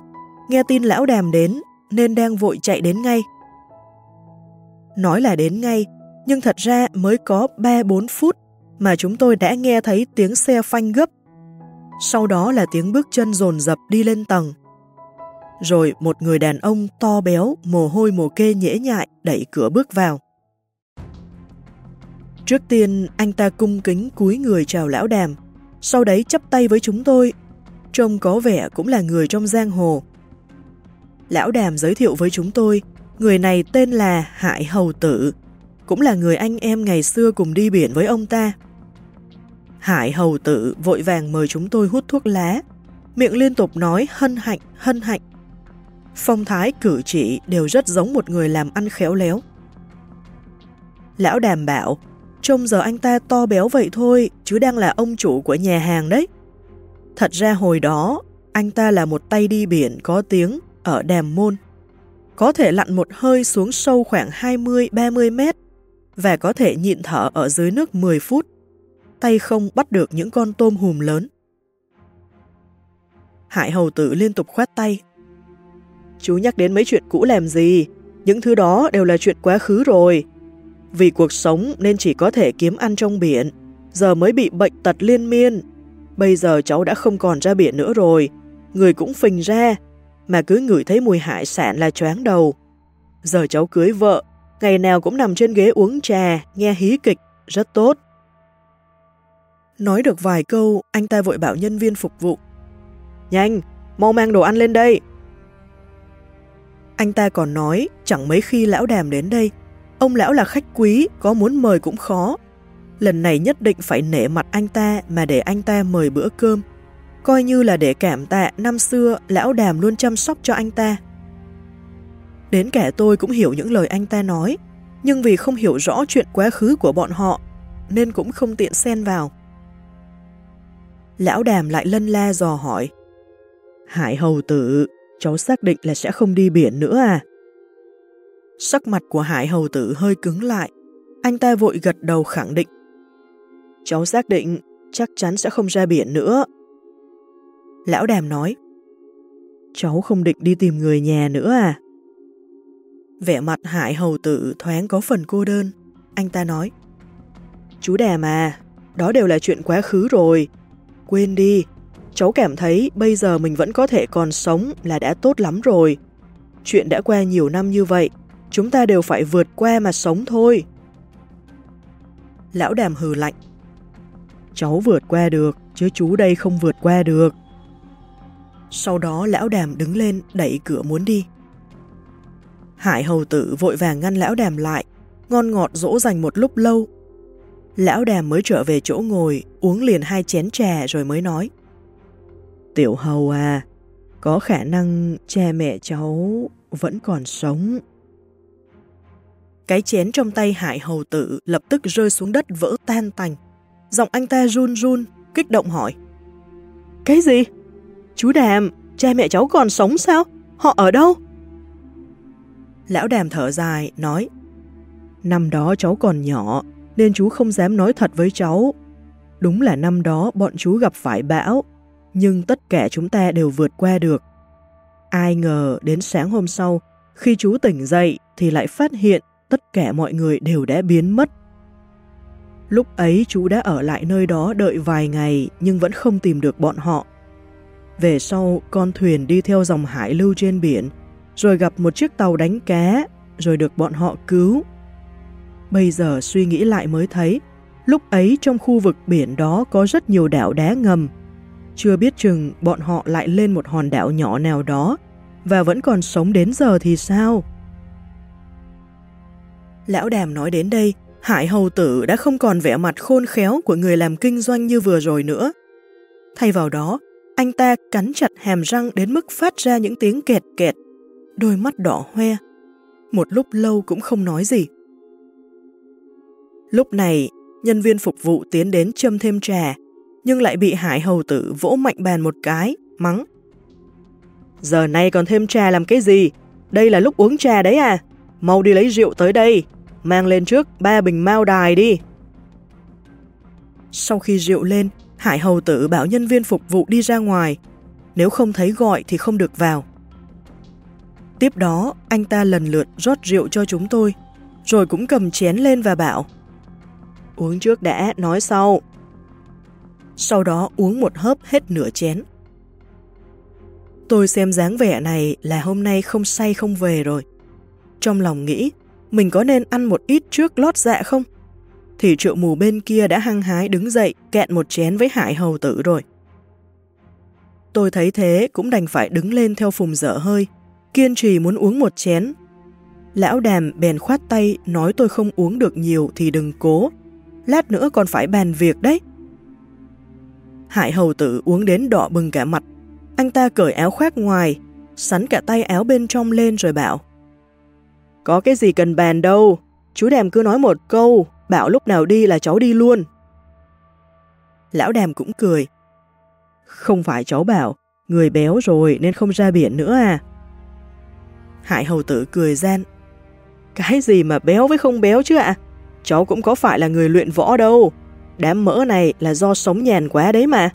nghe tin lão đàm đến nên đang vội chạy đến ngay. Nói là đến ngay, nhưng thật ra mới có 3-4 phút mà chúng tôi đã nghe thấy tiếng xe phanh gấp. Sau đó là tiếng bước chân rồn rập đi lên tầng. Rồi một người đàn ông to béo, mồ hôi mồ kê nhễ nhại đẩy cửa bước vào. Trước tiên, anh ta cung kính cúi người chào lão đàm, sau đấy chắp tay với chúng tôi. Trông có vẻ cũng là người trong giang hồ. Lão đàm giới thiệu với chúng tôi, người này tên là Hải Hầu Tử, cũng là người anh em ngày xưa cùng đi biển với ông ta. Hải Hầu Tử vội vàng mời chúng tôi hút thuốc lá, miệng liên tục nói hân hạnh, hân hạnh. Phong thái cử chỉ đều rất giống một người làm ăn khéo léo. Lão đàm bảo, trông giờ anh ta to béo vậy thôi, chứ đang là ông chủ của nhà hàng đấy. Thật ra hồi đó, anh ta là một tay đi biển có tiếng ở Đàm Môn. Có thể lặn một hơi xuống sâu khoảng 20-30 mét và có thể nhịn thở ở dưới nước 10 phút. Tay không bắt được những con tôm hùm lớn. Hải hầu tử liên tục khoát tay. Chú nhắc đến mấy chuyện cũ làm gì? Những thứ đó đều là chuyện quá khứ rồi. Vì cuộc sống nên chỉ có thể kiếm ăn trong biển, giờ mới bị bệnh tật liên miên. Bây giờ cháu đã không còn ra biển nữa rồi, người cũng phình ra, mà cứ ngửi thấy mùi hải sản là choáng đầu. Giờ cháu cưới vợ, ngày nào cũng nằm trên ghế uống trà, nghe hí kịch, rất tốt. Nói được vài câu, anh ta vội bảo nhân viên phục vụ. Nhanh, mau mang đồ ăn lên đây. Anh ta còn nói, chẳng mấy khi lão đàm đến đây, Ông lão là khách quý, có muốn mời cũng khó. Lần này nhất định phải nể mặt anh ta mà để anh ta mời bữa cơm. Coi như là để cảm tạ năm xưa lão đàm luôn chăm sóc cho anh ta. Đến kẻ tôi cũng hiểu những lời anh ta nói, nhưng vì không hiểu rõ chuyện quá khứ của bọn họ, nên cũng không tiện xen vào. Lão đàm lại lân la dò hỏi. Hải hầu tử, cháu xác định là sẽ không đi biển nữa à? Sắc mặt của Hải Hầu Tử hơi cứng lại. anh ta vội gật đầu khẳng định. Cháu xác định chắc chắn sẽ không ra biển nữa. Lão đàm nói, cháu không định đi tìm người nhà nữa à? Vẻ mặt hải hầu tử thoáng có phần cô đơn. Anh ta nói, chú đàm à, đó đều là chuyện quá khứ rồi. Quên đi, cháu cảm thấy bây giờ mình vẫn có thể còn sống là đã tốt lắm rồi. Chuyện đã qua nhiều năm như vậy, chúng ta đều phải vượt qua mà sống thôi. Lão đàm hừ lạnh. Cháu vượt qua được, chứ chú đây không vượt qua được. Sau đó lão đàm đứng lên đẩy cửa muốn đi. Hải hầu tử vội vàng ngăn lão đàm lại, ngon ngọt dỗ dành một lúc lâu. Lão đàm mới trở về chỗ ngồi, uống liền hai chén trà rồi mới nói. Tiểu hầu à, có khả năng cha mẹ cháu vẫn còn sống. Cái chén trong tay hải hầu tử lập tức rơi xuống đất vỡ tan tành. Giọng anh ta run run, kích động hỏi. Cái gì? Chú Đàm, cha mẹ cháu còn sống sao? Họ ở đâu? Lão Đàm thở dài, nói Năm đó cháu còn nhỏ, nên chú không dám nói thật với cháu. Đúng là năm đó bọn chú gặp phải bão, nhưng tất cả chúng ta đều vượt qua được. Ai ngờ đến sáng hôm sau, khi chú tỉnh dậy thì lại phát hiện tất cả mọi người đều đã biến mất. Lúc ấy chú đã ở lại nơi đó đợi vài ngày nhưng vẫn không tìm được bọn họ. Về sau, con thuyền đi theo dòng hải lưu trên biển, rồi gặp một chiếc tàu đánh cá, rồi được bọn họ cứu. Bây giờ suy nghĩ lại mới thấy, lúc ấy trong khu vực biển đó có rất nhiều đảo đá ngầm. Chưa biết chừng bọn họ lại lên một hòn đảo nhỏ nào đó, và vẫn còn sống đến giờ thì sao? Lão đàm nói đến đây, Hải hầu tử đã không còn vẻ mặt khôn khéo của người làm kinh doanh như vừa rồi nữa. Thay vào đó, anh ta cắn chặt hàm răng đến mức phát ra những tiếng kẹt kẹt, đôi mắt đỏ hoe. Một lúc lâu cũng không nói gì. Lúc này, nhân viên phục vụ tiến đến châm thêm trà, nhưng lại bị hải hầu tử vỗ mạnh bàn một cái, mắng. Giờ này còn thêm trà làm cái gì? Đây là lúc uống trà đấy à? Mau đi lấy rượu tới đây, mang lên trước ba bình mao đài đi. Sau khi rượu lên, Hải Hầu Tử bảo nhân viên phục vụ đi ra ngoài, nếu không thấy gọi thì không được vào. Tiếp đó, anh ta lần lượt rót rượu cho chúng tôi, rồi cũng cầm chén lên và bảo Uống trước đã, nói sau. Sau đó uống một hớp hết nửa chén. Tôi xem dáng vẻ này là hôm nay không say không về rồi. Trong lòng nghĩ, mình có nên ăn một ít trước lót dạ không? Thì triệu mù bên kia đã hăng hái đứng dậy kẹn một chén với hải hầu tử rồi. Tôi thấy thế cũng đành phải đứng lên theo phùng dở hơi, kiên trì muốn uống một chén. Lão đàm bèn khoát tay nói tôi không uống được nhiều thì đừng cố, lát nữa còn phải bàn việc đấy. Hải hầu tử uống đến đỏ bừng cả mặt, anh ta cởi áo khoác ngoài, sắn cả tay áo bên trong lên rồi bảo có cái gì cần bàn đâu, chú đàm cứ nói một câu, bảo lúc nào đi là cháu đi luôn. Lão đàm cũng cười. Không phải cháu bảo, người béo rồi nên không ra biển nữa à? Hải hầu tử cười gian. Cái gì mà béo với không béo chứ ạ? Cháu cũng có phải là người luyện võ đâu. Đám mỡ này là do sống nhàn quá đấy mà.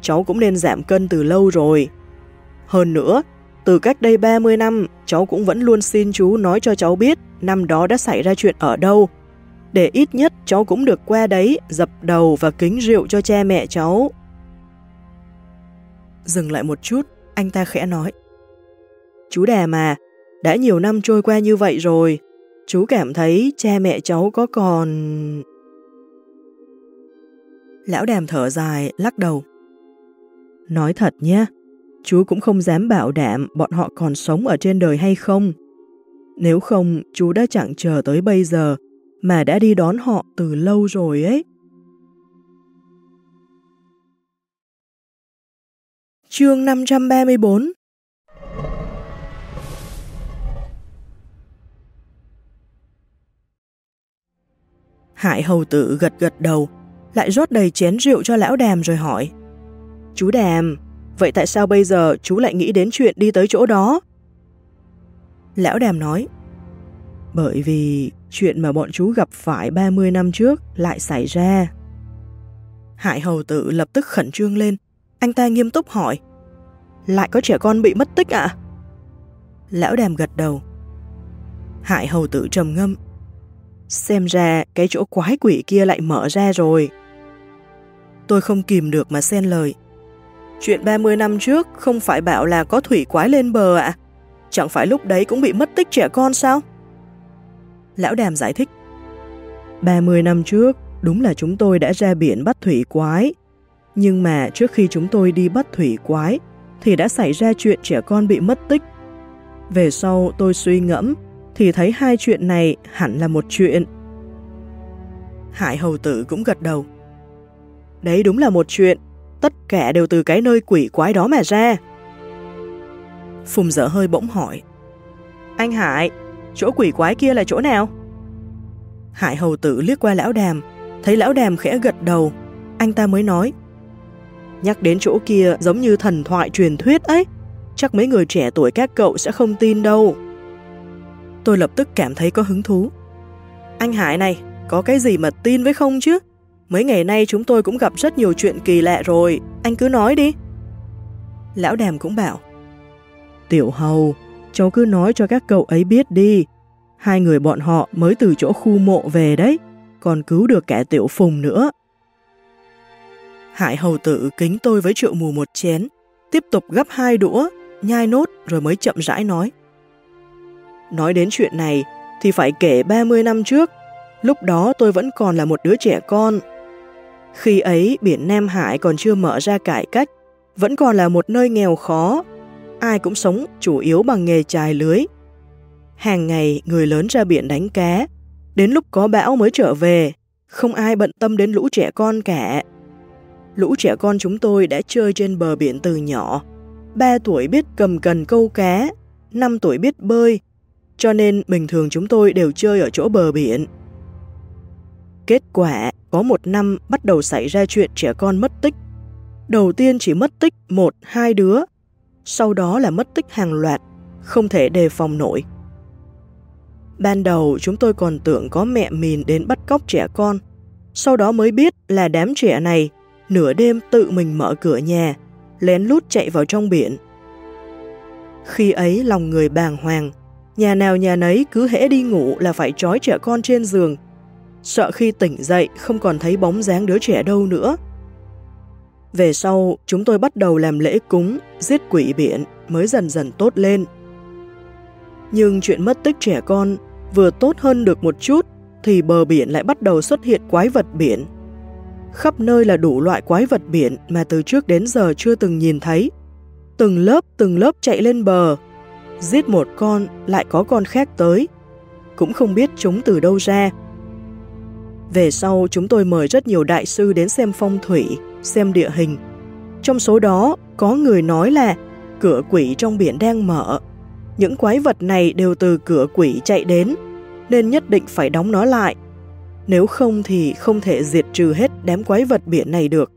Cháu cũng nên giảm cân từ lâu rồi. Hơn nữa, từ cách đây 30 năm, cháu cũng vẫn luôn xin chú nói cho cháu biết năm đó đã xảy ra chuyện ở đâu. Để ít nhất cháu cũng được qua đấy, dập đầu và kính rượu cho cha mẹ cháu. Dừng lại một chút, anh ta khẽ nói. Chú đà mà, đã nhiều năm trôi qua như vậy rồi, chú cảm thấy cha mẹ cháu có còn... Lão đàm thở dài, lắc đầu. Nói thật nhé, chú cũng không dám bảo đảm bọn họ còn sống ở trên đời hay không. Nếu không, chú đã chẳng chờ tới bây giờ, mà đã đi đón họ từ lâu rồi ấy. Chương 534 Hải hầu tử gật gật đầu, lại rót đầy chén rượu cho lão đàm rồi hỏi. Chú đàm, Vậy tại sao bây giờ chú lại nghĩ đến chuyện đi tới chỗ đó? Lão đàm nói, bởi vì chuyện mà bọn chú gặp phải 30 năm trước lại xảy ra. Hải hầu tử lập tức khẩn trương lên. Anh ta nghiêm túc hỏi. Lại có trẻ con bị mất tích ạ? À? Lão đàm gật đầu. Hải hầu tử trầm ngâm. Xem ra cái chỗ quái quỷ kia lại mở ra rồi. Tôi không kìm được mà xen lời. Chuyện 30 năm trước không phải bảo là có thủy quái lên bờ ạ? À? Chẳng phải lúc đấy cũng bị mất tích trẻ con sao? Lão đàm giải thích. 30 năm trước, đúng là chúng tôi đã ra biển bắt thủy quái. Nhưng mà trước khi chúng tôi đi bắt thủy quái, thì đã xảy ra chuyện trẻ con bị mất tích. Về sau tôi suy ngẫm, thì thấy hai chuyện này hẳn là một chuyện. Hải hầu tử cũng gật đầu. Đấy đúng là một chuyện, tất cả đều từ cái nơi quỷ quái đó mà ra. Phùng dở hơi bỗng hỏi. Anh Hải, chỗ quỷ quái kia là chỗ nào? Hải hầu tử liếc qua lão đàm, thấy lão đàm khẽ gật đầu, anh ta mới nói. Nhắc đến chỗ kia giống như thần thoại truyền thuyết ấy, chắc mấy người trẻ tuổi các cậu sẽ không tin đâu. Tôi lập tức cảm thấy có hứng thú. Anh Hải này, có cái gì mà tin với không chứ? Mấy ngày nay chúng tôi cũng gặp rất nhiều chuyện kỳ lạ rồi, anh cứ nói đi. Lão đàm cũng bảo, Tiểu hầu, cháu cứ nói cho các cậu ấy biết đi. Hai người bọn họ mới từ chỗ khu mộ về đấy, còn cứu được cả tiểu phùng nữa. Hải hầu tử kính tôi với triệu mù một chén, tiếp tục gấp hai đũa, nhai nốt rồi mới chậm rãi nói. Nói đến chuyện này thì phải kể 30 năm trước, lúc đó tôi vẫn còn là một đứa trẻ con. Khi ấy biển Nam Hải còn chưa mở ra cải cách, vẫn còn là một nơi nghèo khó, ai cũng sống chủ yếu bằng nghề chài lưới. Hàng ngày người lớn ra biển đánh cá, đến lúc có bão mới trở về, không ai bận tâm đến lũ trẻ con cả. Lũ trẻ con chúng tôi đã chơi trên bờ biển từ nhỏ, 3 tuổi biết cầm cần câu cá, 5 tuổi biết bơi, cho nên bình thường chúng tôi đều chơi ở chỗ bờ biển. Kết quả, có một năm bắt đầu xảy ra chuyện trẻ con mất tích. Đầu tiên chỉ mất tích một, hai đứa, sau đó là mất tích hàng loạt, không thể đề phòng nổi. Ban đầu chúng tôi còn tưởng có mẹ mìn đến bắt cóc trẻ con, sau đó mới biết là đám trẻ này nửa đêm tự mình mở cửa nhà, lén lút chạy vào trong biển. Khi ấy lòng người bàng hoàng, nhà nào nhà nấy cứ hễ đi ngủ là phải trói trẻ con trên giường, sợ khi tỉnh dậy không còn thấy bóng dáng đứa trẻ đâu nữa. Về sau, chúng tôi bắt đầu làm lễ cúng, giết quỷ biển mới dần dần tốt lên. Nhưng chuyện mất tích trẻ con vừa tốt hơn được một chút thì bờ biển lại bắt đầu xuất hiện quái vật biển. Khắp nơi là đủ loại quái vật biển mà từ trước đến giờ chưa từng nhìn thấy. Từng lớp từng lớp chạy lên bờ, giết một con lại có con khác tới. Cũng không biết chúng từ đâu ra. Về sau chúng tôi mời rất nhiều đại sư đến xem phong thủy, xem địa hình. Trong số đó có người nói là cửa quỷ trong biển đang mở. Những quái vật này đều từ cửa quỷ chạy đến, nên nhất định phải đóng nó lại. Nếu không thì không thể diệt trừ hết đám quái vật biển này được.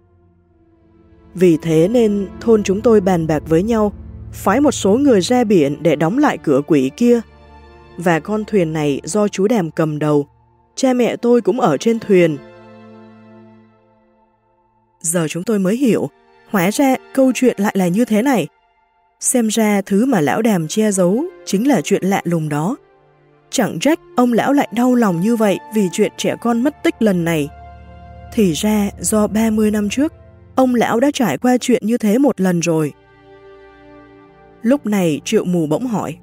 Vì thế nên thôn chúng tôi bàn bạc với nhau, phái một số người ra biển để đóng lại cửa quỷ kia. Và con thuyền này do chú đàm cầm đầu, cha mẹ tôi cũng ở trên thuyền. Giờ chúng tôi mới hiểu, hóa ra câu chuyện lại là như thế này. Xem ra thứ mà lão đàm che giấu chính là chuyện lạ lùng đó. Chẳng trách ông lão lại đau lòng như vậy vì chuyện trẻ con mất tích lần này. Thì ra do 30 năm trước, ông lão đã trải qua chuyện như thế một lần rồi. Lúc này triệu mù bỗng hỏi,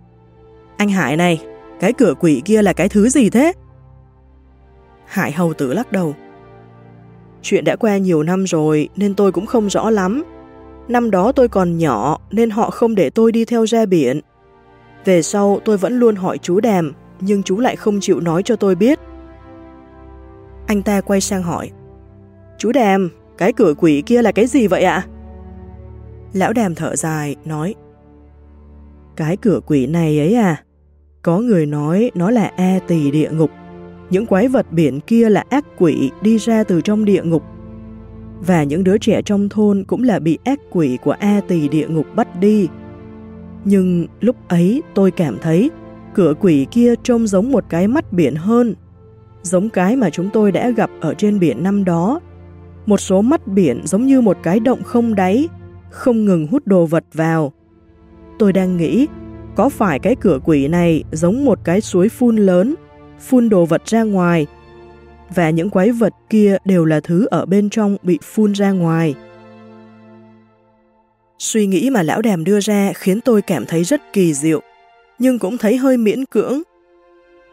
Anh Hải này, cái cửa quỷ kia là cái thứ gì thế? Hải hầu tử lắc đầu. Chuyện đã qua nhiều năm rồi nên tôi cũng không rõ lắm. Năm đó tôi còn nhỏ nên họ không để tôi đi theo ra biển. Về sau tôi vẫn luôn hỏi chú Đàm nhưng chú lại không chịu nói cho tôi biết. Anh ta quay sang hỏi Chú Đàm, cái cửa quỷ kia là cái gì vậy ạ? Lão Đàm thở dài, nói cái cửa quỷ này ấy à? Có người nói nó là A tỳ địa ngục những quái vật biển kia là ác quỷ đi ra từ trong địa ngục. Và những đứa trẻ trong thôn cũng là bị ác quỷ của A tỳ địa ngục bắt đi. Nhưng lúc ấy tôi cảm thấy cửa quỷ kia trông giống một cái mắt biển hơn giống cái mà chúng tôi đã gặp ở trên biển năm đó. Một số mắt biển giống như một cái động không đáy, không ngừng hút đồ vật vào. Tôi đang nghĩ, có phải cái cửa quỷ này giống một cái suối phun lớn, phun đồ vật ra ngoài, và những quái vật kia đều là thứ ở bên trong bị phun ra ngoài. Suy nghĩ mà lão đàm đưa ra khiến tôi cảm thấy rất kỳ diệu, nhưng cũng thấy hơi miễn cưỡng.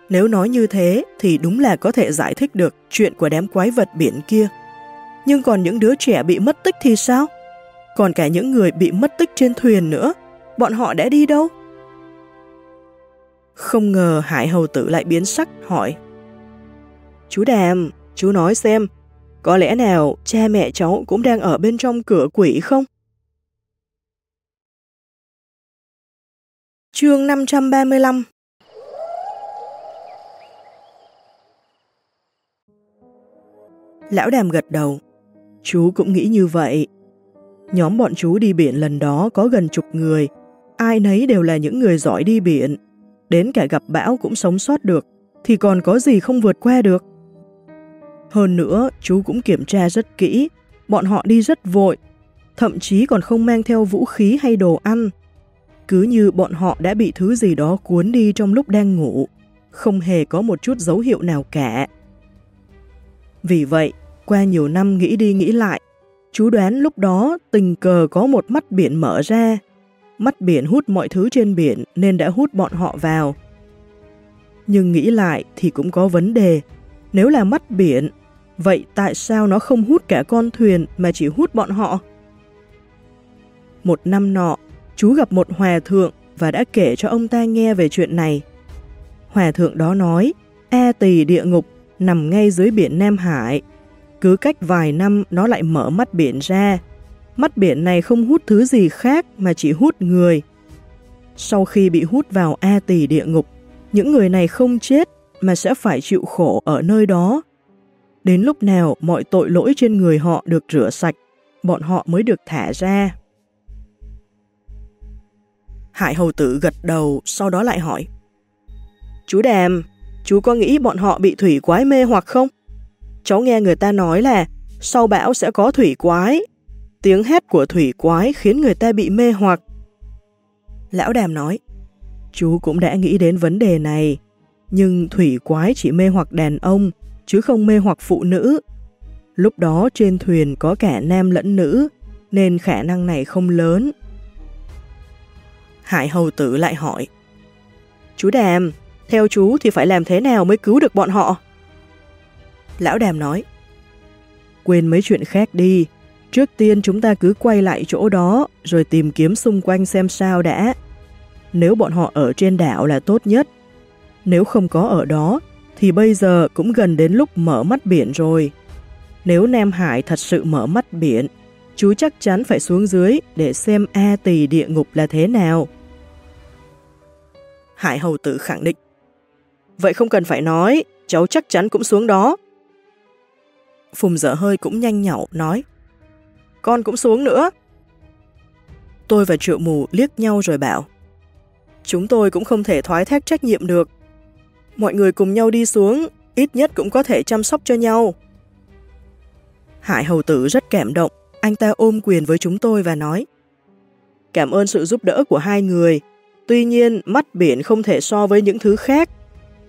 Nếu nói như thế thì đúng là có thể giải thích được chuyện của đám quái vật biển kia. Nhưng còn những đứa trẻ bị mất tích thì sao? Còn cả những người bị mất tích trên thuyền nữa, bọn họ đã đi đâu? Không ngờ Hải Hầu Tử lại biến sắc hỏi Chú Đàm, chú nói xem, có lẽ nào cha mẹ cháu cũng đang ở bên trong cửa quỷ không? Chương 535 Lão đàm gật đầu. Chú cũng nghĩ như vậy. Nhóm bọn chú đi biển lần đó có gần chục người. Ai nấy đều là những người giỏi đi biển. Đến cả gặp bão cũng sống sót được. Thì còn có gì không vượt qua được. Hơn nữa, chú cũng kiểm tra rất kỹ. Bọn họ đi rất vội. Thậm chí còn không mang theo vũ khí hay đồ ăn cứ như bọn họ đã bị thứ gì đó cuốn đi trong lúc đang ngủ, không hề có một chút dấu hiệu nào cả. Vì vậy, qua nhiều năm nghĩ đi nghĩ lại, chú đoán lúc đó tình cờ có một mắt biển mở ra. Mắt biển hút mọi thứ trên biển nên đã hút bọn họ vào. Nhưng nghĩ lại thì cũng có vấn đề. Nếu là mắt biển, vậy tại sao nó không hút cả con thuyền mà chỉ hút bọn họ? Một năm nọ, chú gặp một hòa thượng và đã kể cho ông ta nghe về chuyện này. Hòa thượng đó nói, A tỳ địa ngục nằm ngay dưới biển Nam Hải. Cứ cách vài năm nó lại mở mắt biển ra. Mắt biển này không hút thứ gì khác mà chỉ hút người. Sau khi bị hút vào A tỷ địa ngục, những người này không chết mà sẽ phải chịu khổ ở nơi đó. Đến lúc nào mọi tội lỗi trên người họ được rửa sạch, bọn họ mới được thả ra. Hải hầu tử gật đầu, sau đó lại hỏi. Chú Đàm, chú có nghĩ bọn họ bị thủy quái mê hoặc không? Cháu nghe người ta nói là sau bão sẽ có thủy quái. Tiếng hét của thủy quái khiến người ta bị mê hoặc. Lão Đàm nói, chú cũng đã nghĩ đến vấn đề này, nhưng thủy quái chỉ mê hoặc đàn ông, chứ không mê hoặc phụ nữ. Lúc đó trên thuyền có cả nam lẫn nữ, nên khả năng này không lớn. Hải hầu tử lại hỏi. Chú Đàm, theo chú thì phải làm thế nào mới cứu được bọn họ? Lão Đàm nói. Quên mấy chuyện khác đi, trước tiên chúng ta cứ quay lại chỗ đó rồi tìm kiếm xung quanh xem sao đã. Nếu bọn họ ở trên đảo là tốt nhất. Nếu không có ở đó, thì bây giờ cũng gần đến lúc mở mắt biển rồi. Nếu Nam Hải thật sự mở mắt biển, chú chắc chắn phải xuống dưới để xem A tỳ địa ngục là thế nào. Hải hầu tử khẳng định. Vậy không cần phải nói, cháu chắc chắn cũng xuống đó. Phùng dở hơi cũng nhanh nhậu nói. Con cũng xuống nữa. Tôi và triệu mù liếc nhau rồi bảo. Chúng tôi cũng không thể thoái thác trách nhiệm được. Mọi người cùng nhau đi xuống, ít nhất cũng có thể chăm sóc cho nhau. Hải hầu tử rất cảm động, anh ta ôm quyền với chúng tôi và nói Cảm ơn sự giúp đỡ của hai người, tuy nhiên mắt biển không thể so với những thứ khác.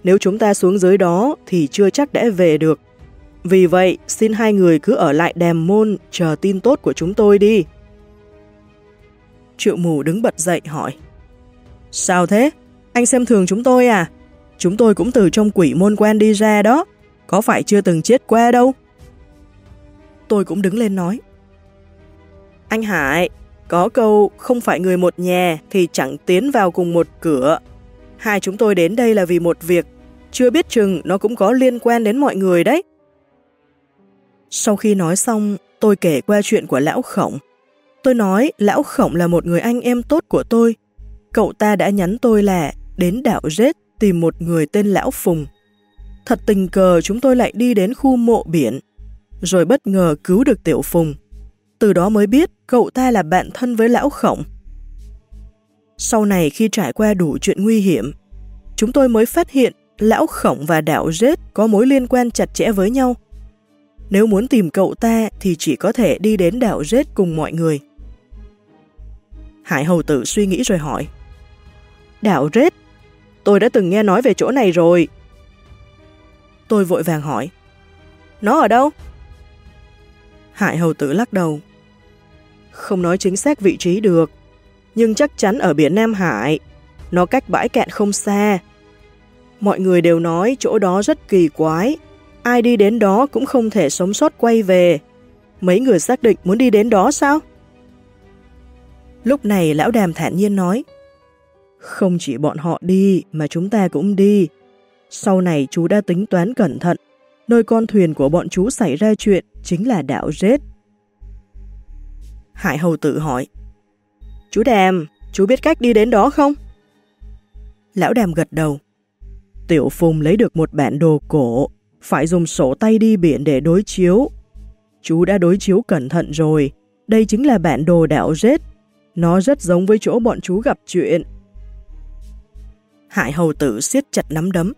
Nếu chúng ta xuống dưới đó thì chưa chắc đã về được. Vì vậy, xin hai người cứ ở lại đèm môn chờ tin tốt của chúng tôi đi. Triệu mù đứng bật dậy hỏi Sao thế? Anh xem thường chúng tôi à? Chúng tôi cũng từ trong quỷ môn quen đi ra đó. Có phải chưa từng chết qua đâu? Tôi cũng đứng lên nói anh Hải, có câu không phải người một nhà thì chẳng tiến vào cùng một cửa. Hai chúng tôi đến đây là vì một việc, chưa biết chừng nó cũng có liên quan đến mọi người đấy. Sau khi nói xong, tôi kể qua chuyện của Lão Khổng. Tôi nói Lão Khổng là một người anh em tốt của tôi. Cậu ta đã nhắn tôi là đến đảo Rết tìm một người tên Lão Phùng. Thật tình cờ chúng tôi lại đi đến khu mộ biển, rồi bất ngờ cứu được Tiểu Phùng từ đó mới biết cậu ta là bạn thân với lão khổng. Sau này khi trải qua đủ chuyện nguy hiểm, chúng tôi mới phát hiện Lão Khổng và Đạo Rết có mối liên quan chặt chẽ với nhau. Nếu muốn tìm cậu ta thì chỉ có thể đi đến đảo Rết cùng mọi người. Hải Hầu Tử suy nghĩ rồi hỏi. Đảo Rết? Tôi đã từng nghe nói về chỗ này rồi. Tôi vội vàng hỏi. Nó ở đâu? Hải Hầu Tử lắc đầu. Không nói chính xác vị trí được, nhưng chắc chắn ở biển Nam Hải. Nó cách bãi cạn không xa. Mọi người đều nói chỗ đó rất kỳ quái. Ai đi đến đó cũng không thể sống sót quay về. Mấy người xác định muốn đi đến đó sao? Lúc này lão đàm thản nhiên nói Không chỉ bọn họ đi mà chúng ta cũng đi. Sau này chú đã tính toán cẩn thận. Nơi con thuyền của bọn chú xảy ra chuyện chính là đảo Rết. Hải hầu tự hỏi Chú Đàm, chú biết cách đi đến đó không? Lão Đàm gật đầu. Tiểu Phùng lấy được một bản đồ cổ, phải dùng sổ tay đi biển để đối chiếu. Chú đã đối chiếu cẩn thận rồi, đây chính là bản đồ đảo rết. Nó rất giống với chỗ bọn chú gặp chuyện. Hải hầu tử siết chặt nắm đấm.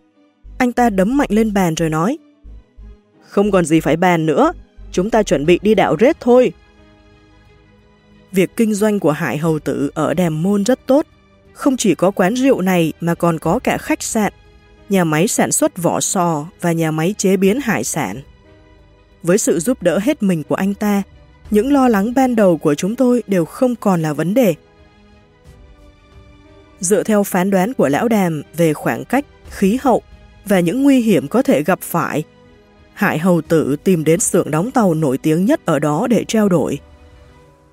Anh ta đấm mạnh lên bàn rồi nói. Không còn gì phải bàn nữa, chúng ta chuẩn bị đi đảo rết thôi. Việc kinh doanh của Hải hầu tử ở đèm Môn rất tốt. Không chỉ có quán rượu này mà còn có cả khách sạn, nhà máy sản xuất vỏ sò và nhà máy chế biến hải sản. Với sự giúp đỡ hết mình của anh ta, những lo lắng ban đầu của chúng tôi đều không còn là vấn đề. Dựa theo phán đoán của lão đàm về khoảng cách, khí hậu và những nguy hiểm có thể gặp phải, Hải Hầu Tử tìm đến xưởng đóng tàu nổi tiếng nhất ở đó để trao đổi.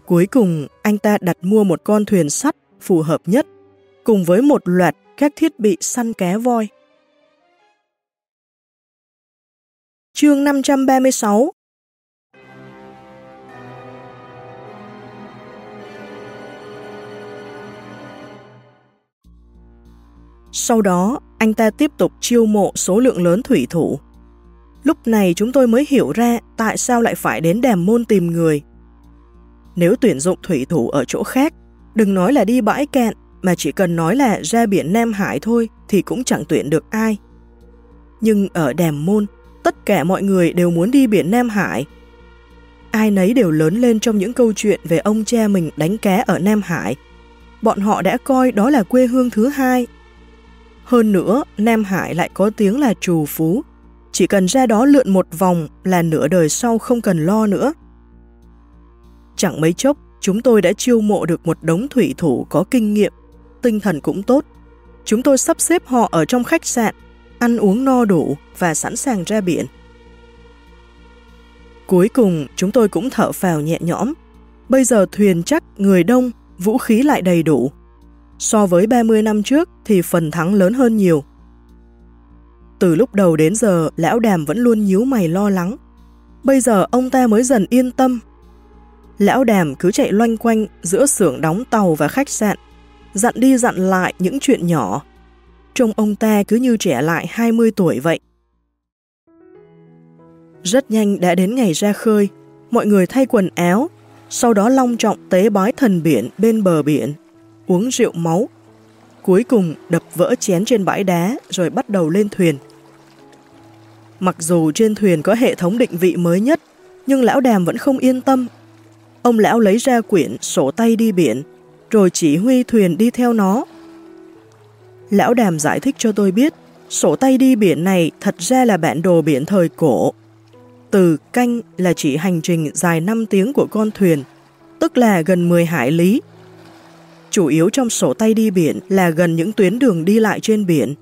Cuối cùng, anh ta đặt mua một con thuyền sắt phù hợp nhất, cùng với một loạt các thiết bị săn cá voi. Chương 536 Sau đó, anh ta tiếp tục chiêu mộ số lượng lớn thủy thủ. Lúc này chúng tôi mới hiểu ra tại sao lại phải đến đàm môn tìm người. Nếu tuyển dụng thủy thủ ở chỗ khác, đừng nói là đi bãi cạn, mà chỉ cần nói là ra biển Nam Hải thôi thì cũng chẳng tuyển được ai. Nhưng ở đàm môn, tất cả mọi người đều muốn đi biển Nam Hải. Ai nấy đều lớn lên trong những câu chuyện về ông cha mình đánh cá ở Nam Hải. Bọn họ đã coi đó là quê hương thứ hai. Hơn nữa, Nam Hải lại có tiếng là trù phú. Chỉ cần ra đó lượn một vòng là nửa đời sau không cần lo nữa. Chẳng mấy chốc, chúng tôi đã chiêu mộ được một đống thủy thủ có kinh nghiệm, tinh thần cũng tốt. Chúng tôi sắp xếp họ ở trong khách sạn, ăn uống no đủ và sẵn sàng ra biển. Cuối cùng, chúng tôi cũng thở phào nhẹ nhõm. Bây giờ thuyền chắc, người đông, vũ khí lại đầy đủ. So với 30 năm trước thì phần thắng lớn hơn nhiều. Từ lúc đầu đến giờ, lão đàm vẫn luôn nhíu mày lo lắng. Bây giờ ông ta mới dần yên tâm Lão đàm cứ chạy loanh quanh giữa xưởng đóng tàu và khách sạn, dặn đi dặn lại những chuyện nhỏ. Trông ông ta cứ như trẻ lại 20 tuổi vậy. Rất nhanh đã đến ngày ra khơi, mọi người thay quần áo, sau đó long trọng tế bói thần biển bên bờ biển, uống rượu máu. Cuối cùng đập vỡ chén trên bãi đá rồi bắt đầu lên thuyền. Mặc dù trên thuyền có hệ thống định vị mới nhất, nhưng lão đàm vẫn không yên tâm Ông lão lấy ra quyển sổ tay đi biển, rồi chỉ huy thuyền đi theo nó. Lão đàm giải thích cho tôi biết, sổ tay đi biển này thật ra là bản đồ biển thời cổ. Từ canh là chỉ hành trình dài 5 tiếng của con thuyền, tức là gần 10 hải lý. Chủ yếu trong sổ tay đi biển là gần những tuyến đường đi lại trên biển.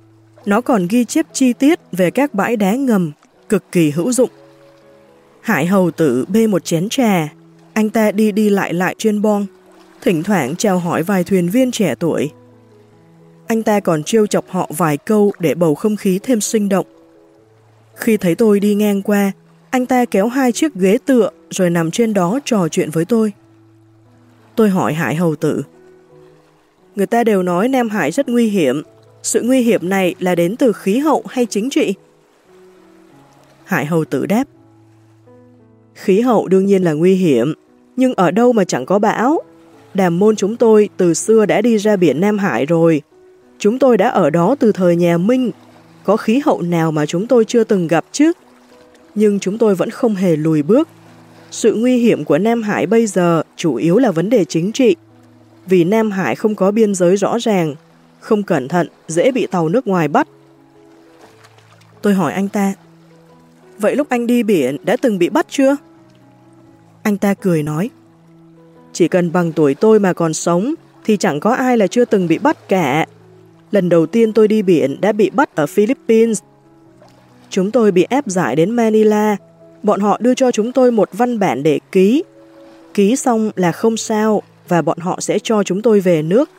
Nó còn ghi chép chi tiết về các bãi đá ngầm, cực kỳ hữu dụng. Hải hầu tử bê một chén trà, anh ta đi đi lại lại trên bong, thỉnh thoảng chào hỏi vài thuyền viên trẻ tuổi. Anh ta còn trêu chọc họ vài câu để bầu không khí thêm sinh động. Khi thấy tôi đi ngang qua, anh ta kéo hai chiếc ghế tựa rồi nằm trên đó trò chuyện với tôi. Tôi hỏi Hải Hầu Tử. Người ta đều nói Nam Hải rất nguy hiểm. Sự nguy hiểm này là đến từ khí hậu hay chính trị? Hải Hầu Tử đáp. Khí hậu đương nhiên là nguy hiểm, nhưng ở đâu mà chẳng có bão? Đàm môn chúng tôi từ xưa đã đi ra biển Nam Hải rồi. Chúng tôi đã ở đó từ thời nhà Minh. có khí hậu nào mà chúng tôi chưa từng gặp chứ? Nhưng chúng tôi vẫn không hề lùi bước. Sự nguy hiểm của Nam Hải bây giờ chủ yếu là vấn đề chính trị. Vì Nam Hải không có biên giới rõ ràng, không cẩn thận, dễ bị tàu nước ngoài bắt. Tôi hỏi anh ta, vậy lúc anh đi biển đã từng bị bắt chưa? Anh ta cười nói, chỉ cần bằng tuổi tôi mà còn sống thì chẳng có ai là chưa từng bị bắt cả. Lần đầu tiên tôi đi biển đã bị bắt ở Philippines. Chúng tôi bị ép giải đến Manila. Bọn họ đưa cho chúng tôi một văn bản để ký. Ký xong là không sao, và bọn họ sẽ cho chúng tôi về nước.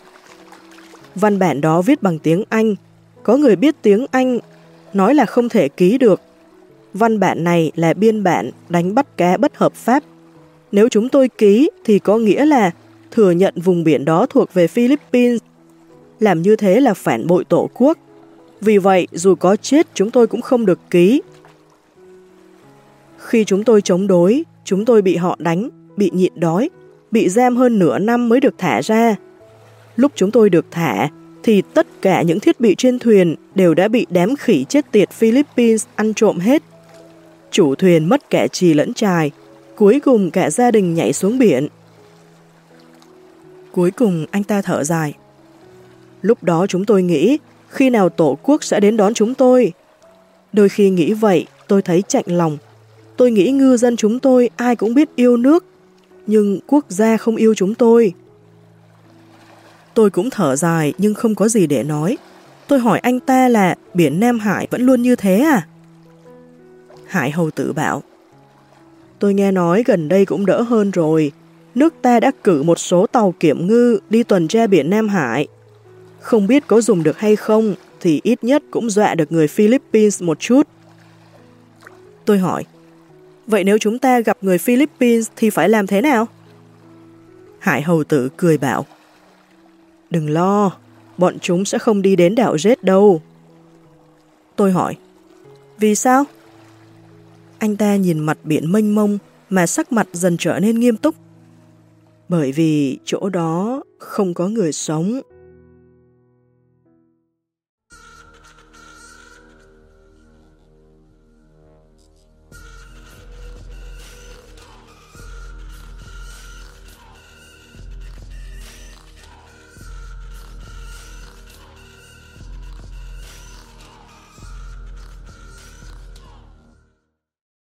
Văn bản đó viết bằng tiếng Anh. Có người biết tiếng Anh, nói là không thể ký được. Văn bản này là biên bản đánh bắt cá bất hợp pháp. Nếu chúng tôi ký thì có nghĩa là thừa nhận vùng biển đó thuộc về Philippines. Làm như thế là phản bội tổ quốc. Vì vậy, dù có chết chúng tôi cũng không được ký. Khi chúng tôi chống đối, chúng tôi bị họ đánh, bị nhịn đói, bị giam hơn nửa năm mới được thả ra. Lúc chúng tôi được thả, thì tất cả những thiết bị trên thuyền đều đã bị đám khỉ chết tiệt Philippines ăn trộm hết. Chủ thuyền mất cả trì lẫn trài, cuối cùng cả gia đình nhảy xuống biển. Cuối cùng anh ta thở dài. Lúc đó chúng tôi nghĩ khi nào tổ quốc sẽ đến đón chúng tôi. Đôi khi nghĩ vậy tôi thấy chạnh lòng. Tôi nghĩ ngư dân chúng tôi ai cũng biết yêu nước, nhưng quốc gia không yêu chúng tôi. Tôi cũng thở dài nhưng không có gì để nói. Tôi hỏi anh ta là biển Nam Hải vẫn luôn như thế à? Hải hầu tử bảo Tôi nghe nói gần đây cũng đỡ hơn rồi. Nước ta đã cử một số tàu kiểm ngư đi tuần tra biển Nam Hải. Không biết có dùng được hay không thì ít nhất cũng dọa được người Philippines một chút. Tôi hỏi, vậy nếu chúng ta gặp người Philippines thì phải làm thế nào? Hải hầu tử cười bảo, Đừng lo, bọn chúng sẽ không đi đến đảo rết đâu. Tôi hỏi, vì sao? Anh ta nhìn mặt biển mênh mông mà sắc mặt dần trở nên nghiêm túc. Bởi vì chỗ đó không có người sống.